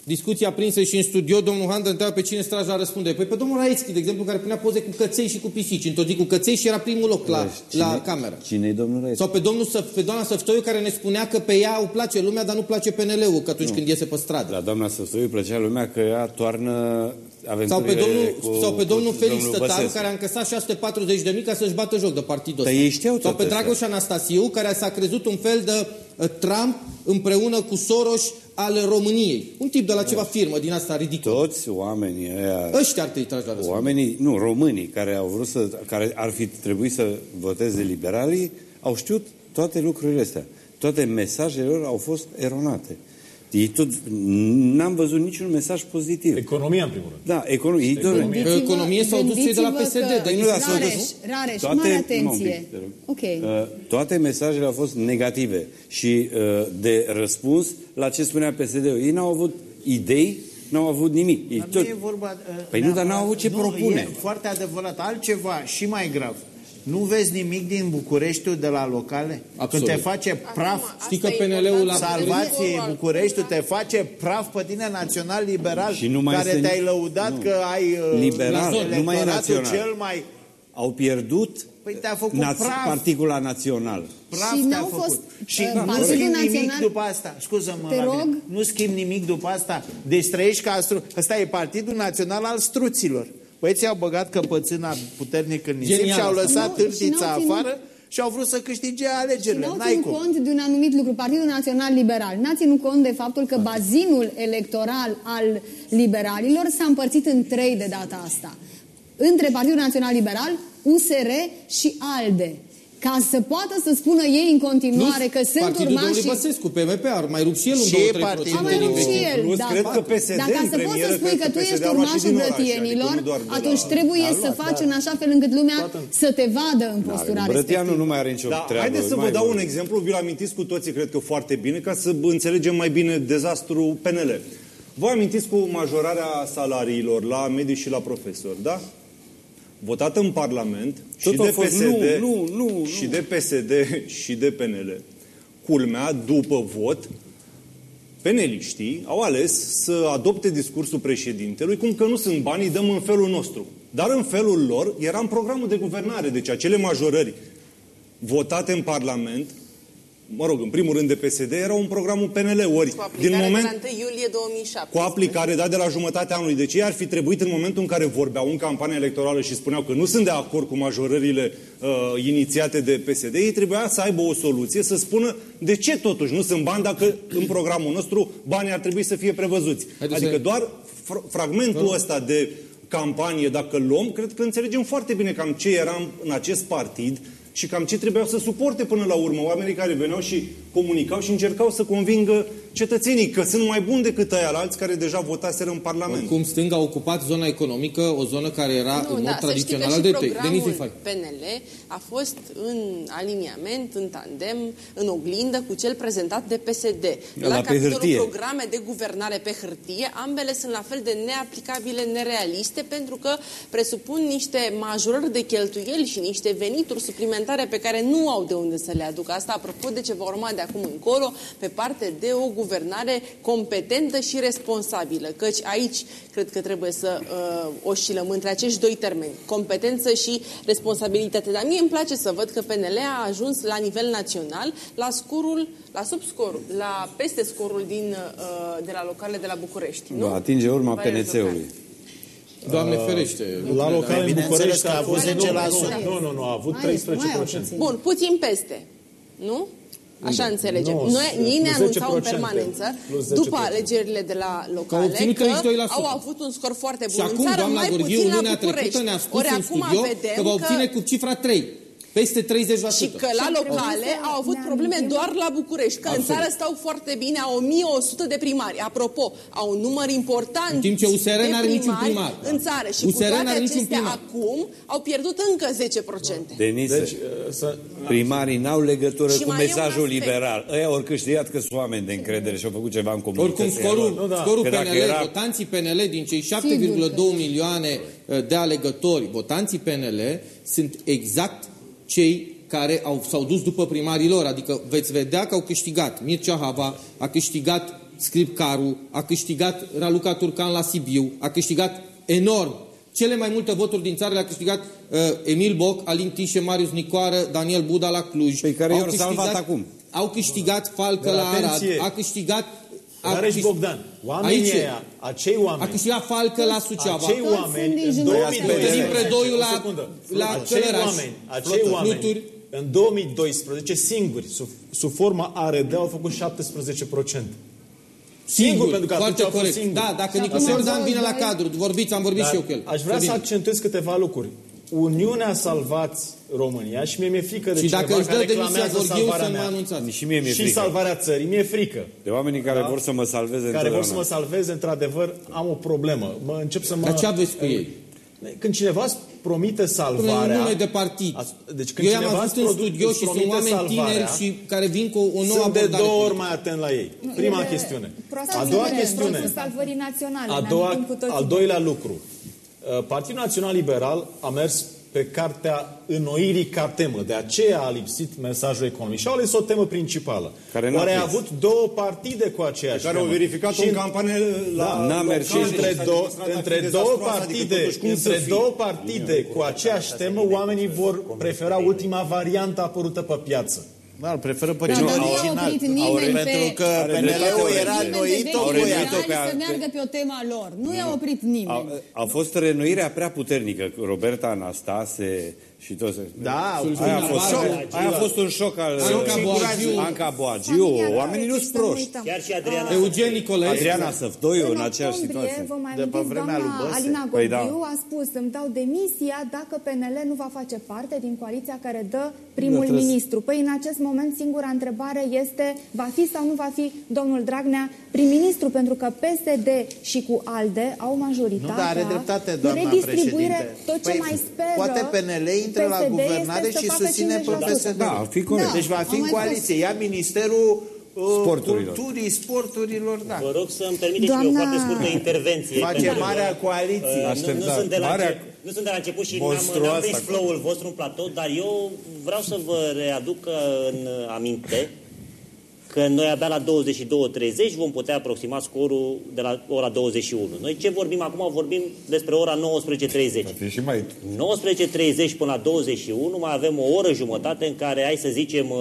Discuții aprinse și în studio, domnul Handă întreabă pe cine straj la răspunde. Păi pe domnul Raeschi, de exemplu, care punea poze cu căței și cu pisici. Într-o zi cu căței și era primul loc la, cine, la cameră. Cine e domnul Raeschi? Sau pe, domnul, pe doamna Săftoiu care ne spunea că pe ea o place lumea, dar nu place PNL-ul, că atunci nu. când iese pe stradă. La doamna Săftoiu plăcea lumea că ea toarnă Sau pe aventurile domnul, cu, sau pe domnul cu Felix domnul Tătaru, Băsescu. care a încăsat 640 de mii ca să-și bată joc de partidul Dar ăsta. ei știau Sau tot pe astea. Dragoș Anastasiu, care s-a crezut un fel de uh, Trump împreună cu Soros al României. Un tip de la ceva firmă din asta ridicol. Toți oamenii ăia, Ăștia ar trebui trași la răspundere. oamenii, nu, românii care au vrut să, care ar fi trebuit să voteze liberalii, au știut toate lucrurile astea. Toate mesajele lor au fost eronate. Ei tot, n-am văzut niciun mesaj pozitiv. Economia, în primul rând. Da, economie. Ei, doamne, Pe economie s-au dus cei de la Gândiți-vă PSD. că- Dar nu, dar s-au Rareș, dus- Rareș, toate- mare numai un atenție. pic, te rog. Ok. Uh, toate mesajele au fost negative și uh, de răspuns la ce spunea PSD-ul. Ei n-au avut idei, n-au avut nimic. Ei Dar tot... nu e vorba... uh, Păi nu, dar neapărat- n-au avut ce nu, propune. E foarte adevărat. Altceva și mai grav. Nu vezi nimic din Bucureștiul de la locale? Absolut. Când te face praf, Știi că PNL-ul la salvație Bucureștiul te face praf pe tine național-liberal, Și nu mai care este te-ai nici- lăudat nu. că ai uh, Liberal, nu mai e electoratul național. cel mai Au pierdut Păi te-a făcut naț- praf. particula național. praf Și te-a n-au făcut. fost, și uh, nu Partidul schimbi nimic Național- după asta. Scuză-mă, Te la rog? mine. Nu schimb nimic după asta. Deci trăiești ca stru... Ăsta e Partidul Național al Struților. Băieții au băgat căpățâna puternic în nisip Genial și au asta. lăsat Nu, și târtița n-au ținut- afară și au vrut să câștige Și alegerile. n-au N-ai ținut cum. cont de un anumit lucru. Partidul Național Liberal n-a ținut cont de faptul că bazinul electoral al liberalilor s-a împărțit în trei de data asta. Între Partidul Național Liberal, USR și ALDE. Ca să poată să spună ei în continuare că sunt Partidul domnului urmașii... Băsescu, PMP, ar mai rupt și el un Și 2-3% partidul- A mai rupt și el, Plus, da. cred că PSD Dar ca în să poți să premieră, spui cred că că tu PSD ești a luat și urmașul din oraș, brătienilor, adică nu doar de la- atunci trebuie A să luat, faci da. în așa fel încât lumea să te vadă în postura Brătianu respectivă. nu mai are nicio Da, treabă. haideți să vă mai dau un vorbim. exemplu, vi-l amintiți cu toții, cred că foarte bine, ca să înțelegem mai bine dezastru PNL. Vă amintiți cu majorarea salariilor la medici și la profesori, da? Votată în Parlament Tot și a de fost PSD, nu, nu, nu, și de PSD și de PNL. Culmea, după vot, peneliștii au ales să adopte discursul președintelui cum că nu sunt bani, îi dăm în felul nostru. Dar în felul lor era în programul de guvernare. Deci acele majorări votate în Parlament, mă rog, în primul rând de PSD, erau în programul PNL. Ori, Cu din aplicare moment, de la 1 iulie 2007. cu aplicare, da, de la jumătatea anului. Deci ei ar fi trebuit în momentul în care vorbeau în campania electorală și spuneau că nu sunt de acord cu majorările uh, inițiate de PSD, ei trebuia să aibă o soluție, să spună de ce totuși nu sunt bani dacă în programul nostru banii ar trebui să fie prevăzuți. Haideți adică să- doar fr- fragmentul ăsta de campanie, dacă îl luăm, cred că înțelegem foarte bine cam ce era în- în acest partid și cam ce trebuiau să suporte până la urmă oamenii care veneau și comunicau și încercau să convingă cetățenii că sunt mai buni decât aia la alții care deja votaseră în Parlament. Cum stânga a ocupat zona economică, o zonă care era Nu, în mod da, să știi tradițional că al și dreptei. Denis programul Rifai. PNL a fost în aliniament, în tandem, în oglindă cu cel prezentat de PSD. La La, pe capitolul hârtie. programe de guvernare pe hârtie, ambele sunt la fel de neaplicabile, nerealiste, pentru că presupun niște majorări de cheltuieli și niște venituri suplimentare pe care nu au de unde să le aducă. Asta apropo de ce va urma de acum încolo, pe parte de o guvernare competentă și responsabilă. Căci aici cred că trebuie să uh, oscilăm între acești doi termeni, competență și responsabilitate. Dar mie îmi place să văd că PNL a ajuns la nivel național la scorul, la sub scorul, la peste scorul din, uh, de la locale de la București. Nu? Va atinge urma Variile PNC-ului. Doamne ferește. nu La cred, locale dar- în Bineînțeles București că a avut fost- 10%. Nu, nu, nu, a avut Mai- 13%. mai au puțin. Bun, puțin peste. Nu? Așa înțelegem. Nu, Noi, ei ne plus anunțau în 10%, permanență, plus 10%. după alegerile de la locale, obținut că 32%. au avut un scor foarte Și bun în acum, țară, doamna mai Gurghiu, puțin la lunea București. trecută ne-a spus Ori în acum studio vedem că va obține cu cifra 3. Peste 30%. Și că la Și locale trebuie să au avut ne probleme amintim- doar la București, că în Absolut. țară stau foarte bine, au 1100 de primari. Apropo, au un număr important În timp ce USR de n-are niciun primar. în țară. Și cu USR toate n-are niciun acestea, primar. acum au pierdut încă 10%. Denise, Deci, uh, să... primarii n-au legătură Și cu mai e un mesajul aspect. liberal. Ăia ori câștigat că sunt oameni de încredere și au făcut ceva în comunitate. Oricum, scorul, Nu, da. scorul Că dacă PNL, era- votanții PNL din cei 7,2 milioane uh, de alegători, votanții PNL sunt exact cei care au, s-au dus după primarii lor. Adică veți vedea că au câștigat Mircea Hava, a câștigat Scrip Caru, a câștigat Raluca Turcan la Sibiu, a câștigat enorm. Cele mai multe voturi din țară le-a câștigat uh, Emil Boc, Alin Tișe, Marius Nicoară, Daniel Buda la Cluj. Pe care Au i-au salvat acum. Au câștigat Falcă De la, la Arad, pensie. a câștigat A Rareș câș- Bogdan, oamenii Aici. ăia, acei oameni... A câștigat Falcă la Suceava. Acei oameni, în 2012... Cătălin Predoiu O la, secundă. la acei Călăraș. oameni, acei Flotă. oameni, Fluturi. în 2012, singuri, sub, sub forma ARD, au făcut 17%. Singur, pentru că atunci foarte au fost corect. singuri. Da, dacă Și Nicufor acum Dan vine la doi- cadru, vorbiți, am vorbit Dar și eu cu el. Aș vrea să Bine. accentuez câteva lucruri. Uniunea salvați România și mie mi-e frică de Și cineva dacă își dă care demisia reclamează Gorghiu salvarea să mă mea. anunțați. Și mie mi-e și frică. salvarea țării. Mi-e frică. De oamenii care Da? vor să mă salveze Care vor să mă întotdeauna. salveze, într-adevăr, am o problemă. Mă încep să mă... Dar ce aveți cu ei? Când cineva îți promite Până salvarea... în nume de partid. Deci când eu i-am cineva văzut îți în produ- studio îți și sunt promite oameni salvarea, tineri și care vin cu o nouă Sunt de abordare. două ori politică. mai atent la ei. Prima chestiune. Proasta A doua ține, chestiune. prostul salvării naționale. A ne doua, amintim cu toții al de- doilea lucru. Uh, Partidul Național Liberal a mers pe cartea înnoirii ca temă. De aceea a lipsit mesajul economic. Și au ales o temă principală. Care n-a Oare a prins. avut două partide cu aceeași Pe care au temă. verificat-o Și în campanie la- da, N-a local, mers și- între, s-a două, demonstrat a fi între două dezastroasă, adică partide, totuși cum să între fie? două partide cu aceeași temă, oamenii vor prefera ultima variantă apărută pe piață. Da, îl preferă pe Deci cel nu au original. oprit nimeni Au- Pentru pe- că Are PNL-ul dreptate, era Aurel. noit Au cu renit-o ea. pe să meargă pe o tema lor. Nu i-a oprit nimeni. A, a fost renuirea prea puternică. cu Roberta Anastase și toți. Da, aia a fost, șoc. aia a fost un șoc al Anca Boagiu. Anca Boagiu. Oamenii nu sunt proști. Chiar și Adriana Eugen Nicolescu. Adriana Săftoiu în aceeași octombrie, situație. vă mai De pe amintiți, vremea lui doamna Băse. Alina Păi Gorghiu da. a spus îmi dau demisia dacă PNL nu va face parte din coaliția care dă primul Da, trebuie să- ministru. Păi în acest moment singura întrebare este va fi sau nu va fi domnul Dragnea prim-ministru pentru că PSD și cu ALDE au Nu, majoritatea dar are dreptate, de doamna redistribuire. președinte. Tot ce Păi, mai speră Poate PNL intră la PSD guvernare este să și facă susține pe 50%. PSD. Da, ar fi corect. Deci va fi Am în mai coaliție. Ia Ministerul uh, Sporturilor. Culturii, Sporturilor, da. Vă rog să-mi permiteți și Doamna- o foarte scurtă intervenție. Face pentru că, marea coaliție. uh, nu, nu, Așteptat. sunt de la Marea încep, nu sunt de la început și n-am, monstruoasă n-am prins acolo. flow-ul vostru în platou, dar eu vreau să vă readuc uh, în uh, aminte că noi abia la 22.30 vom putea aproxima scorul de la ora 21. Noi ce vorbim acum? Vorbim despre ora 19.30. E și mai 19.30 până la 21 mai avem o oră jumătate în care, hai să zicem, uh,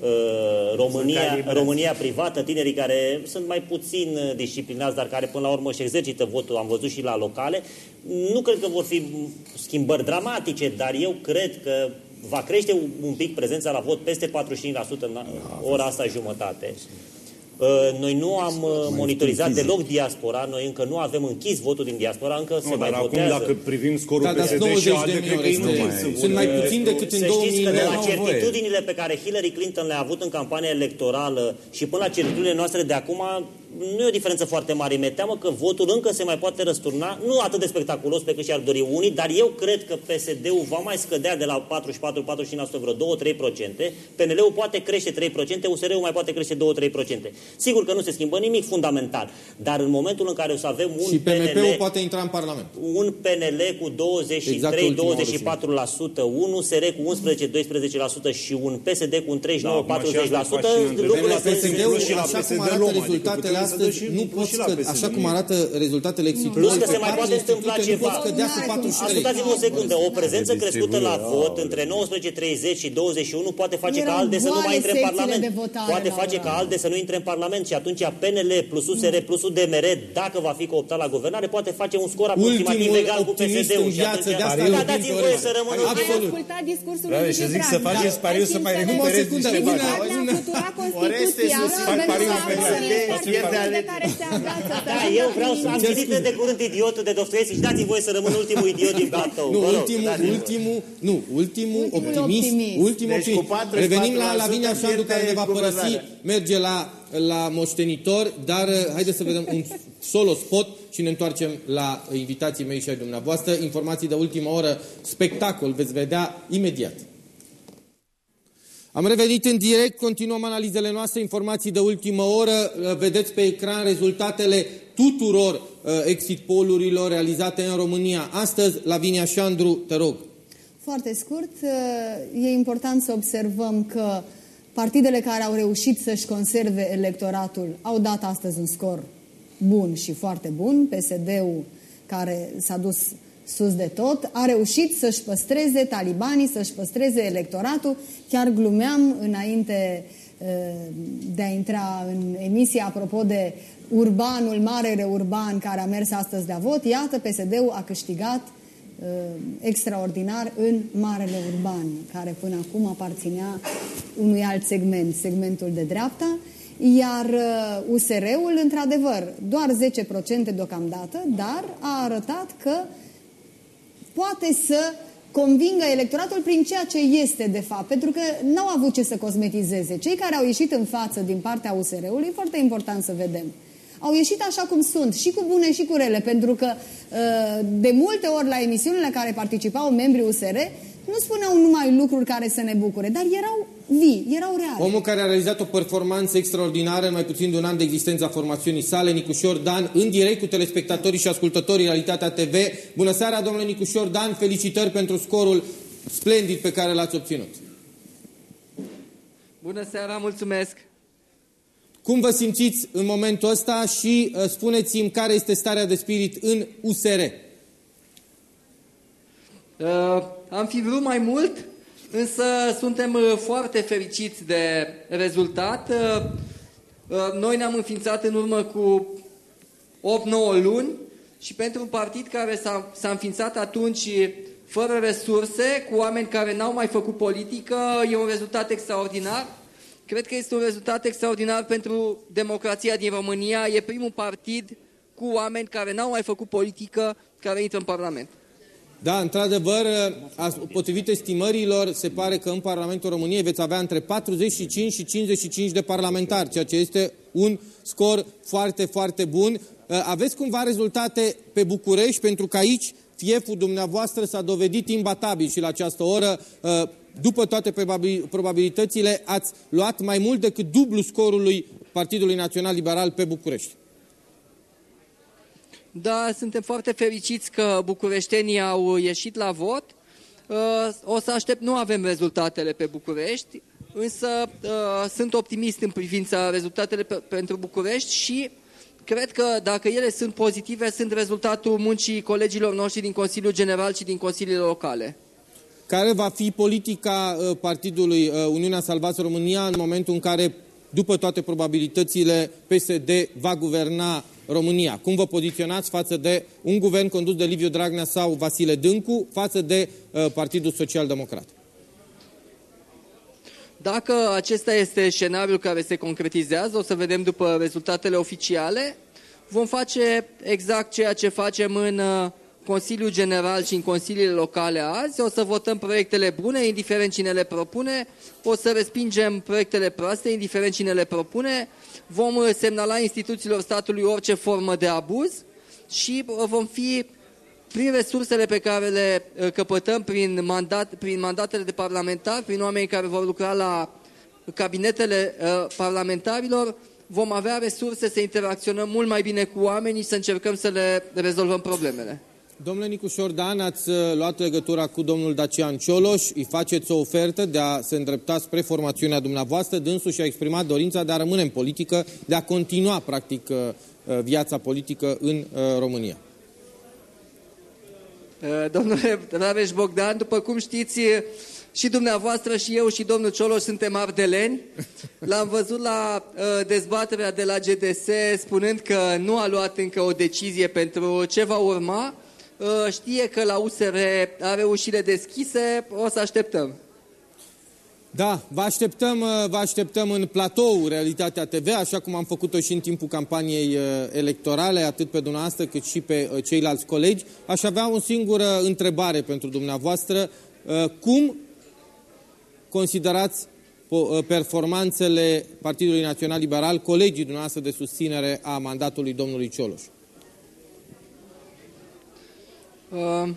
uh, România, calibrați. România privată, tinerii care sunt mai puțin uh, disciplinați, dar care până la urmă își exercită votul, am văzut și la locale, nu cred că vor fi schimbări dramatice, dar eu cred că va crește un- un pic prezența la vot peste 45% în ora asta jumătate. Uh, Noi nu am uh, monitorizat deloc diaspora, noi încă nu avem închis votul din diaspora, încă se Nu, mai dar acum votează. dacă privim scorul Da, dar PSD 90 și de ALDE, cred că mii ei nu este- mai sunt. sunt mai puțin decât în să știți că de 2009 la au voie. certitudinile pe care Hillary Clinton le-a avut în campania electorală și până la certitudinile noastre de acum, nu e o diferență foarte mare. Mi-e teamă că votul încă se mai poate răsturna, nu atât de spectaculos pe cât și-ar dori unii, dar eu cred că PSD-ul va mai scădea de la 44-45% vreo 2-3%, PNL-ul poate crește 3%, USR-ul mai poate crește 2-3%. Sigur că nu se schimbă nimic fundamental, dar în momentul în care o să avem un Și PMP-ul PNL poate intra în Parlament. un PNL cu 23-24%, Exact un USR cu 11-12% și un PSD cu un 39-40%, Da, lucrurile acum și sunt... PSD-ul PSD-ul, și la așa PSD cum arată luăm, adică rezultatele putem să astăzi, dăm și- nu plus poți și la scădea. PSD. Așa cum arată rezultatele exit Plus că pe se mai patru poate întâmpla institute, ceva. Nu poți scădea cu 43. Ascultați-mă o secundă, o prezență crescută la vot între 19.30 și 21 poate face ca Erau ALDE să nu mai goale intre în secțiile Parlament. de votare Poate la face ora ca ALDE să nu intre în Parlament și atunci PNL plus USR plus UDMR, dacă va fi cooptat la guvernare, poate face un scor aproximativ Ultimul egal cu optimist PSD-ul. în Și viață, atunci, de asta da, eu dați-mi din voie Florin. să rămân Ai Absolut. ascultat discursul Da, lui și Liviu zic să Dragnea. faceți pariu să mai Ai Numai o recuperezi secundă, niște bine, bani. Ne-a fluturat Oreste Constituția, susțin pentru pariu că pe acolo PSD, e pierde partidul ale- de care se agață. Da, eu vreau să am citit de curând idiotul de Dostoevski și dați-mi voie să rămân ultimul idiot din platou. Nu, Vă rog, ultimul, dați-mi voie. ultimul, nu, ultimul, Ultimul optimist, optimist. ultimul Deci cu optimist. 44% Revenim la Lavinia Șandu care ne va pierde părăsi, guvernarea. merge la, la moștenitor, dar uh, haideți să vedem un solo spot și ne întoarcem la invitații mei și ai dumneavoastră. Informații de ultimă oră, spectacol, veți vedea imediat. Am revenit în direct, continuăm analizele noastre, informații de ultimă oră. Vedeți pe ecran rezultatele tuturor uh, exit pollurilor realizate în România. Astăzi, Lavinia Șandru, te rog. Foarte scurt, e important să observăm că partidele care au reușit să-și conserve electoratul au dat astăzi un scor bun și foarte bun. PSD-ul, care s-a dus sus de tot, a reușit să-și păstreze talibanii, să-și păstreze electoratul. Chiar glumeam înainte de a intra în emisie apropo de urbanul, marele urban care a mers astăzi la vot. Iată, PSD-ul a câștigat uh, extraordinar în marele urban, care până acum aparținea unui alt segment, segmentul de dreapta, iar uh, USR-ul, într-adevăr, doar 10% deocamdată, dar a arătat că poate să convingă electoratul prin ceea ce este de fapt, pentru că n-au avut ce să cosmetizeze. Cei care au ieșit în față din partea USR-ului, e foarte important să vedem. Au ieșit așa cum sunt, și cu bune și cu rele, pentru că uh, de multe ori la emisiunile la care participau membrii USR, nu spuneau numai lucruri care să ne bucure, dar erau vii, erau reale. Omul care a realizat o performanță extraordinară în mai puțin de un an de existență a formațiunii sale, Nicușor Dan, în direct cu telespectatorii și ascultătorii Realitatea TV. Bună seara, domnule Nicușor Dan, felicitări pentru scorul splendid pe care l-ați obținut. Bună seara, mulțumesc! Cum vă simțiți în momentul ăsta și uh, spuneți-mi care este starea de spirit în USR? Uh, am fi vrut mai mult, însă suntem uh, foarte fericiți de rezultat. Uh, uh, noi ne-am înființat în urmă cu 8-9 luni și pentru un partid care s-a înființat atunci fără resurse, cu oameni care n-au mai făcut politică, e un rezultat extraordinar. Cred că este un rezultat extraordinar pentru democrația din România. E primul partid cu oameni care n-au mai făcut politică, care intră în Parlament. Da, într-adevăr, potrivit estimărilor, se pare că în Parlamentul României veți avea între 45 și 55 de parlamentari, ceea ce este un scor foarte, foarte bun. Aveți cumva rezultate pe București, pentru că aici fieful dumneavoastră s-a dovedit imbatabil și la această oră, după toate probabilitățile, ați luat mai mult decât dublu scorului Partidului Național Liberal pe București. Da, suntem foarte fericiți că bucureștenii au ieșit la vot. Uh, o să aștept, nu avem rezultatele pe București, însă uh, sunt optimist în privința rezultatele pentru București și cred că dacă ele sunt pozitive, sunt rezultatul muncii colegilor noștri din Consiliul General și din Consiliile Locale. Care va fi politica uh, Partidului Uniunea Salvați România în momentul în care, după toate probabilitățile, PSD va guverna România. Cum vă poziționați față de un guvern condus de Liviu Dragnea sau Vasile Dâncu, față de uh, Partidul Social Democrat? Dacă acesta este scenariul care se concretizează, o să vedem după rezultatele oficiale, vom face exact ceea ce facem în uh, Consiliul General și în Consiliile Locale azi. O să votăm proiectele bune, indiferent cine le propune, o să respingem proiectele proaste, indiferent cine le propune, vom uh, semnala instituțiilor statului orice formă de abuz și uh, vom fi prin resursele pe care le uh, căpătăm prin, mandat, prin mandatele de parlamentar, prin oameni care vor lucra la cabinetele uh, parlamentarilor, vom avea resurse să interacționăm mult mai bine cu oamenii și să încercăm să le rezolvăm problemele. Domnule Nicușor Dan, ați uh, luat legătura cu domnul Dacian Cioloș, îi faceți o ofertă de a se îndrepta spre formațiunea dumneavoastră, dânsul și-a exprimat dorința de a rămâne în politică, de a continua, practic, uh, uh, viața politică în România. Domnule Rareș Bogdan, după cum știți, și dumneavoastră și eu și domnul Cioloș suntem ardeleni. L-am văzut la uh, dezbaterea de la GDS spunând că nu a luat încă o decizie pentru ce va urma. Uh, știe că la USR are ușile deschise, o să așteptăm. Da, vă așteptăm, uh, vă așteptăm în platou Realitatea TV, așa cum am făcut-o și în timpul campaniei uh, electorale, atât pe dumneavoastră cât și pe ceilalți colegi. Aș avea o singură întrebare pentru dumneavoastră. Cum considerați performanțele Partidului Național Liberal, colegii dumneavoastră de susținere a mandatului domnului Cioloș? Uh,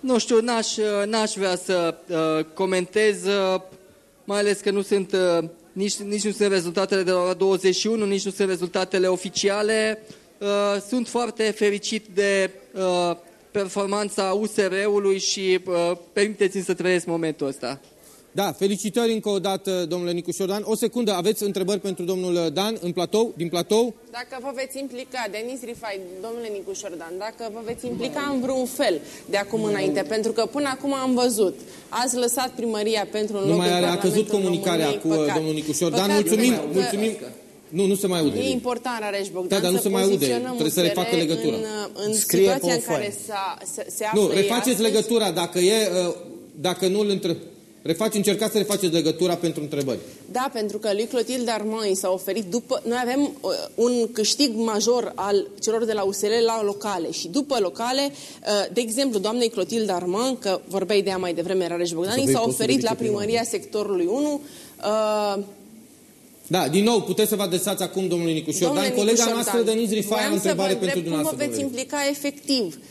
nu știu, n-aș, uh, n-aș vrea să uh, comentez, uh, mai ales că nu sunt, uh, nici, nici nu sunt rezultatele de la ora 21, nici nu sunt rezultatele oficiale. Uh, sunt foarte fericit de uh, performanța USR-ului și uh, permiteți-mi să trăiesc momentul ăsta. Da, felicitări încă o dată, domnule Nicu Șordan. O secundă, aveți întrebări pentru domnul Dan în platou, din platou? Dacă vă veți implica, Denis Rifai, domnule Nicu Șordan, dacă vă veți implica în vreun fel de acum înainte, pentru că până acum am văzut, ați lăsat primăria pentru un Nu loc mai în are, a Parlamentul căzut comunicarea României, cu uh, păcat. domnul Nicu Șordan. Păcat, Mulțumim, pentru că mulțumim. Nu, nu se mai aude. E important, Rareș Bogdan, Da, dar nu să se mai aude. poziționăm Trebuie să USR refacă legătura. În, în Scrie situația pe în o foaie. care s-a- se, se află Nu, ei refaceți astăzi. legătura. Dacă e, uh, dacă nu îl între... Refaci, încercați să refaceți legătura pentru întrebări. Da, pentru că lui Clotilde Armand i s-a oferit după... Noi avem uh, un câștig major al celor de la USL la locale și după locale, uh, de exemplu, doamnei Clotilde Armand, că vorbeai de ea mai devreme, Rareș Bogdan, Să i vei s-a postul de oferit la viceprimar. primăria sectorului 1 uh, Da, din nou, puteți să vă adresați acum domnului Nicu Șordan. Domnule Colega Nicu noastră, Șordan, Denis Rifai, are o voiam să vă întrebare întreb pentru Cum vă dumneavoastră. veți domnule. implica efectiv uh,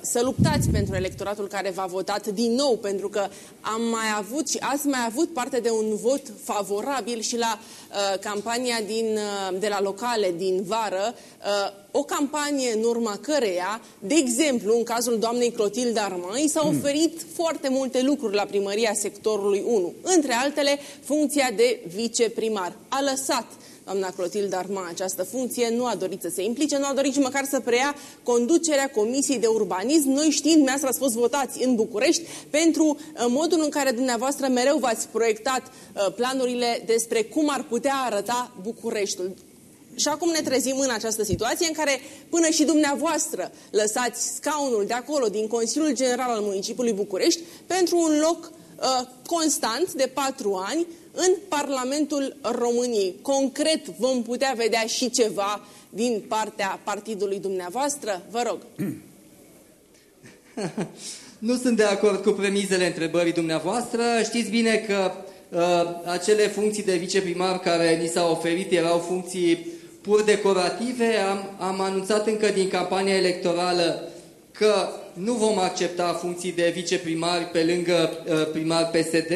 să luptați pentru electoratul care v-a votat din nou, pentru că am mai avut și ați mai avut parte de un vot favorabil și la uh, campania din, uh, de la locale din vară, uh, o campanie în urma căreia, de exemplu, în cazul doamnei Clotilde Armand, i s-au oferit foarte multe lucruri la primăria sectorului 1, între altele funcția de viceprimar. A lăsat doamna Clotilde Arma această funcție, nu a dorit să se implice, nu a dorit nici măcar să preia conducerea Comisiei de Urbanism, noi știind, dumneavoastră ați fost votați în București pentru uh, modul în care dumneavoastră mereu v-ați proiectat uh, planurile despre cum ar putea arăta Bucureștiul. Și acum ne trezim în această situație în care până și dumneavoastră lăsați scaunul de acolo, din Consiliul General al Municipiului București, pentru un loc uh, constant de patru ani în Parlamentul României. Concret vom putea vedea și ceva din partea partidului dumneavoastră? Vă rog. Nu sunt de acord cu premizele întrebării dumneavoastră. Știți bine că uh, acele funcții de viceprimar care ni s-au oferit erau funcții pur decorative. Am, am anunțat încă din campania electorală că nu vom accepta funcții de viceprimari pe lângă uh, primar PSD.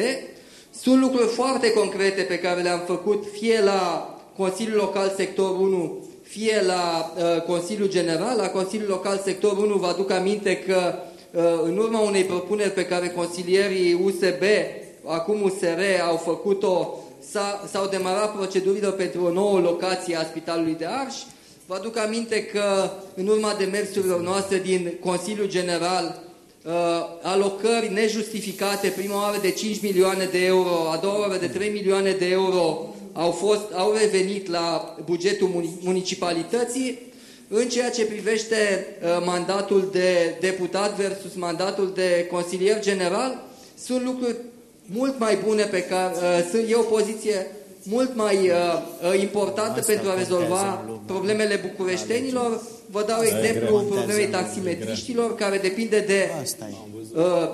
Sunt lucruri foarte concrete pe care le-am făcut fie la Consiliul Local Sector 1, fie la uh, Consiliul General. La Consiliul Local Sector 1 vă aduc aminte că uh, în urma unei propuneri pe care consilierii USB, acum USR, au făcut-o, s-a- s-au demarat procedurile pentru o nouă locație a Spitalului de Arș. Vă aduc aminte că în urma demersurilor noastre din Consiliul General uh, alocări nejustificate, prima oară de 5 milioane de euro, a doua oară de 3 milioane de euro au, fost, au revenit la bugetul muni- municipalității. În ceea ce privește uh, mandatul de deputat versus mandatul de consilier general, sunt lucruri mult mai bune pe care uh, sunt, e o poziție mult mai uh, uh, importantă pentru a rezolva problemele bucureștenilor. Vă dau exemplu problemei taximetriștilor, care depinde de uh,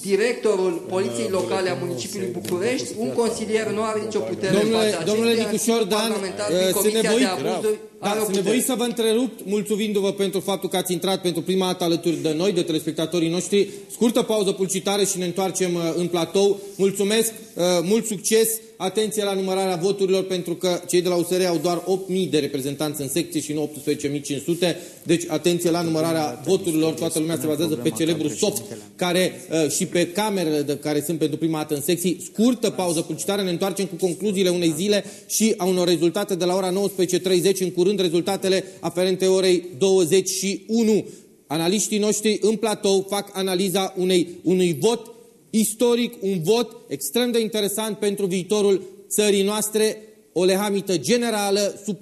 directorul Poliției Locale a municipiului București. Un consilier nu are nicio putere în Domnule, fața domnule acestuia, Nicu în timp Șordan, parlamentar uh, din sunt Comisia nevoit, de Abuzuri da, are o sunt putere. nevoit să vă întrerup, mulțumindu-vă pentru faptul că ați intrat pentru prima dată alături de noi, de telespectatorii noștri. Scurtă pauză publicitară și ne întoarcem uh, în platou. Mulțumesc, uh, mult succes, atenție la numărarea voturilor, pentru că cei de la USR au doar 8.000 de reprezentanți în secție și nu 18.500. Deci, atenție la numărarea voturilor, toată lumea se bazează pe celebrul soft, care uh, și pe camerele de care sunt pentru prima dată în secții. Scurtă pauză publicitară, ne întoarcem cu concluziile unei zile și a unor rezultate de la ora 19.30, în curând rezultatele aferente orei 21. Analiștii noștri în platou fac analiza unei, unui vot istoric, un vot extrem de interesant pentru viitorul țării noastre, o lehamită generală, sub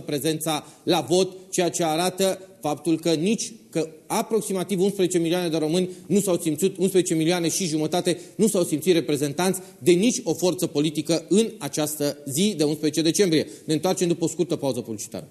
40% prezența la vot, ceea ce arată faptul că nici că aproximativ 11 milioane de români nu s-au simțit, 11 milioane și jumătate nu s-au simțit reprezentanți de nici o forță politică în această zi de 11 decembrie. Ne întoarcem după o scurtă pauză publicitară.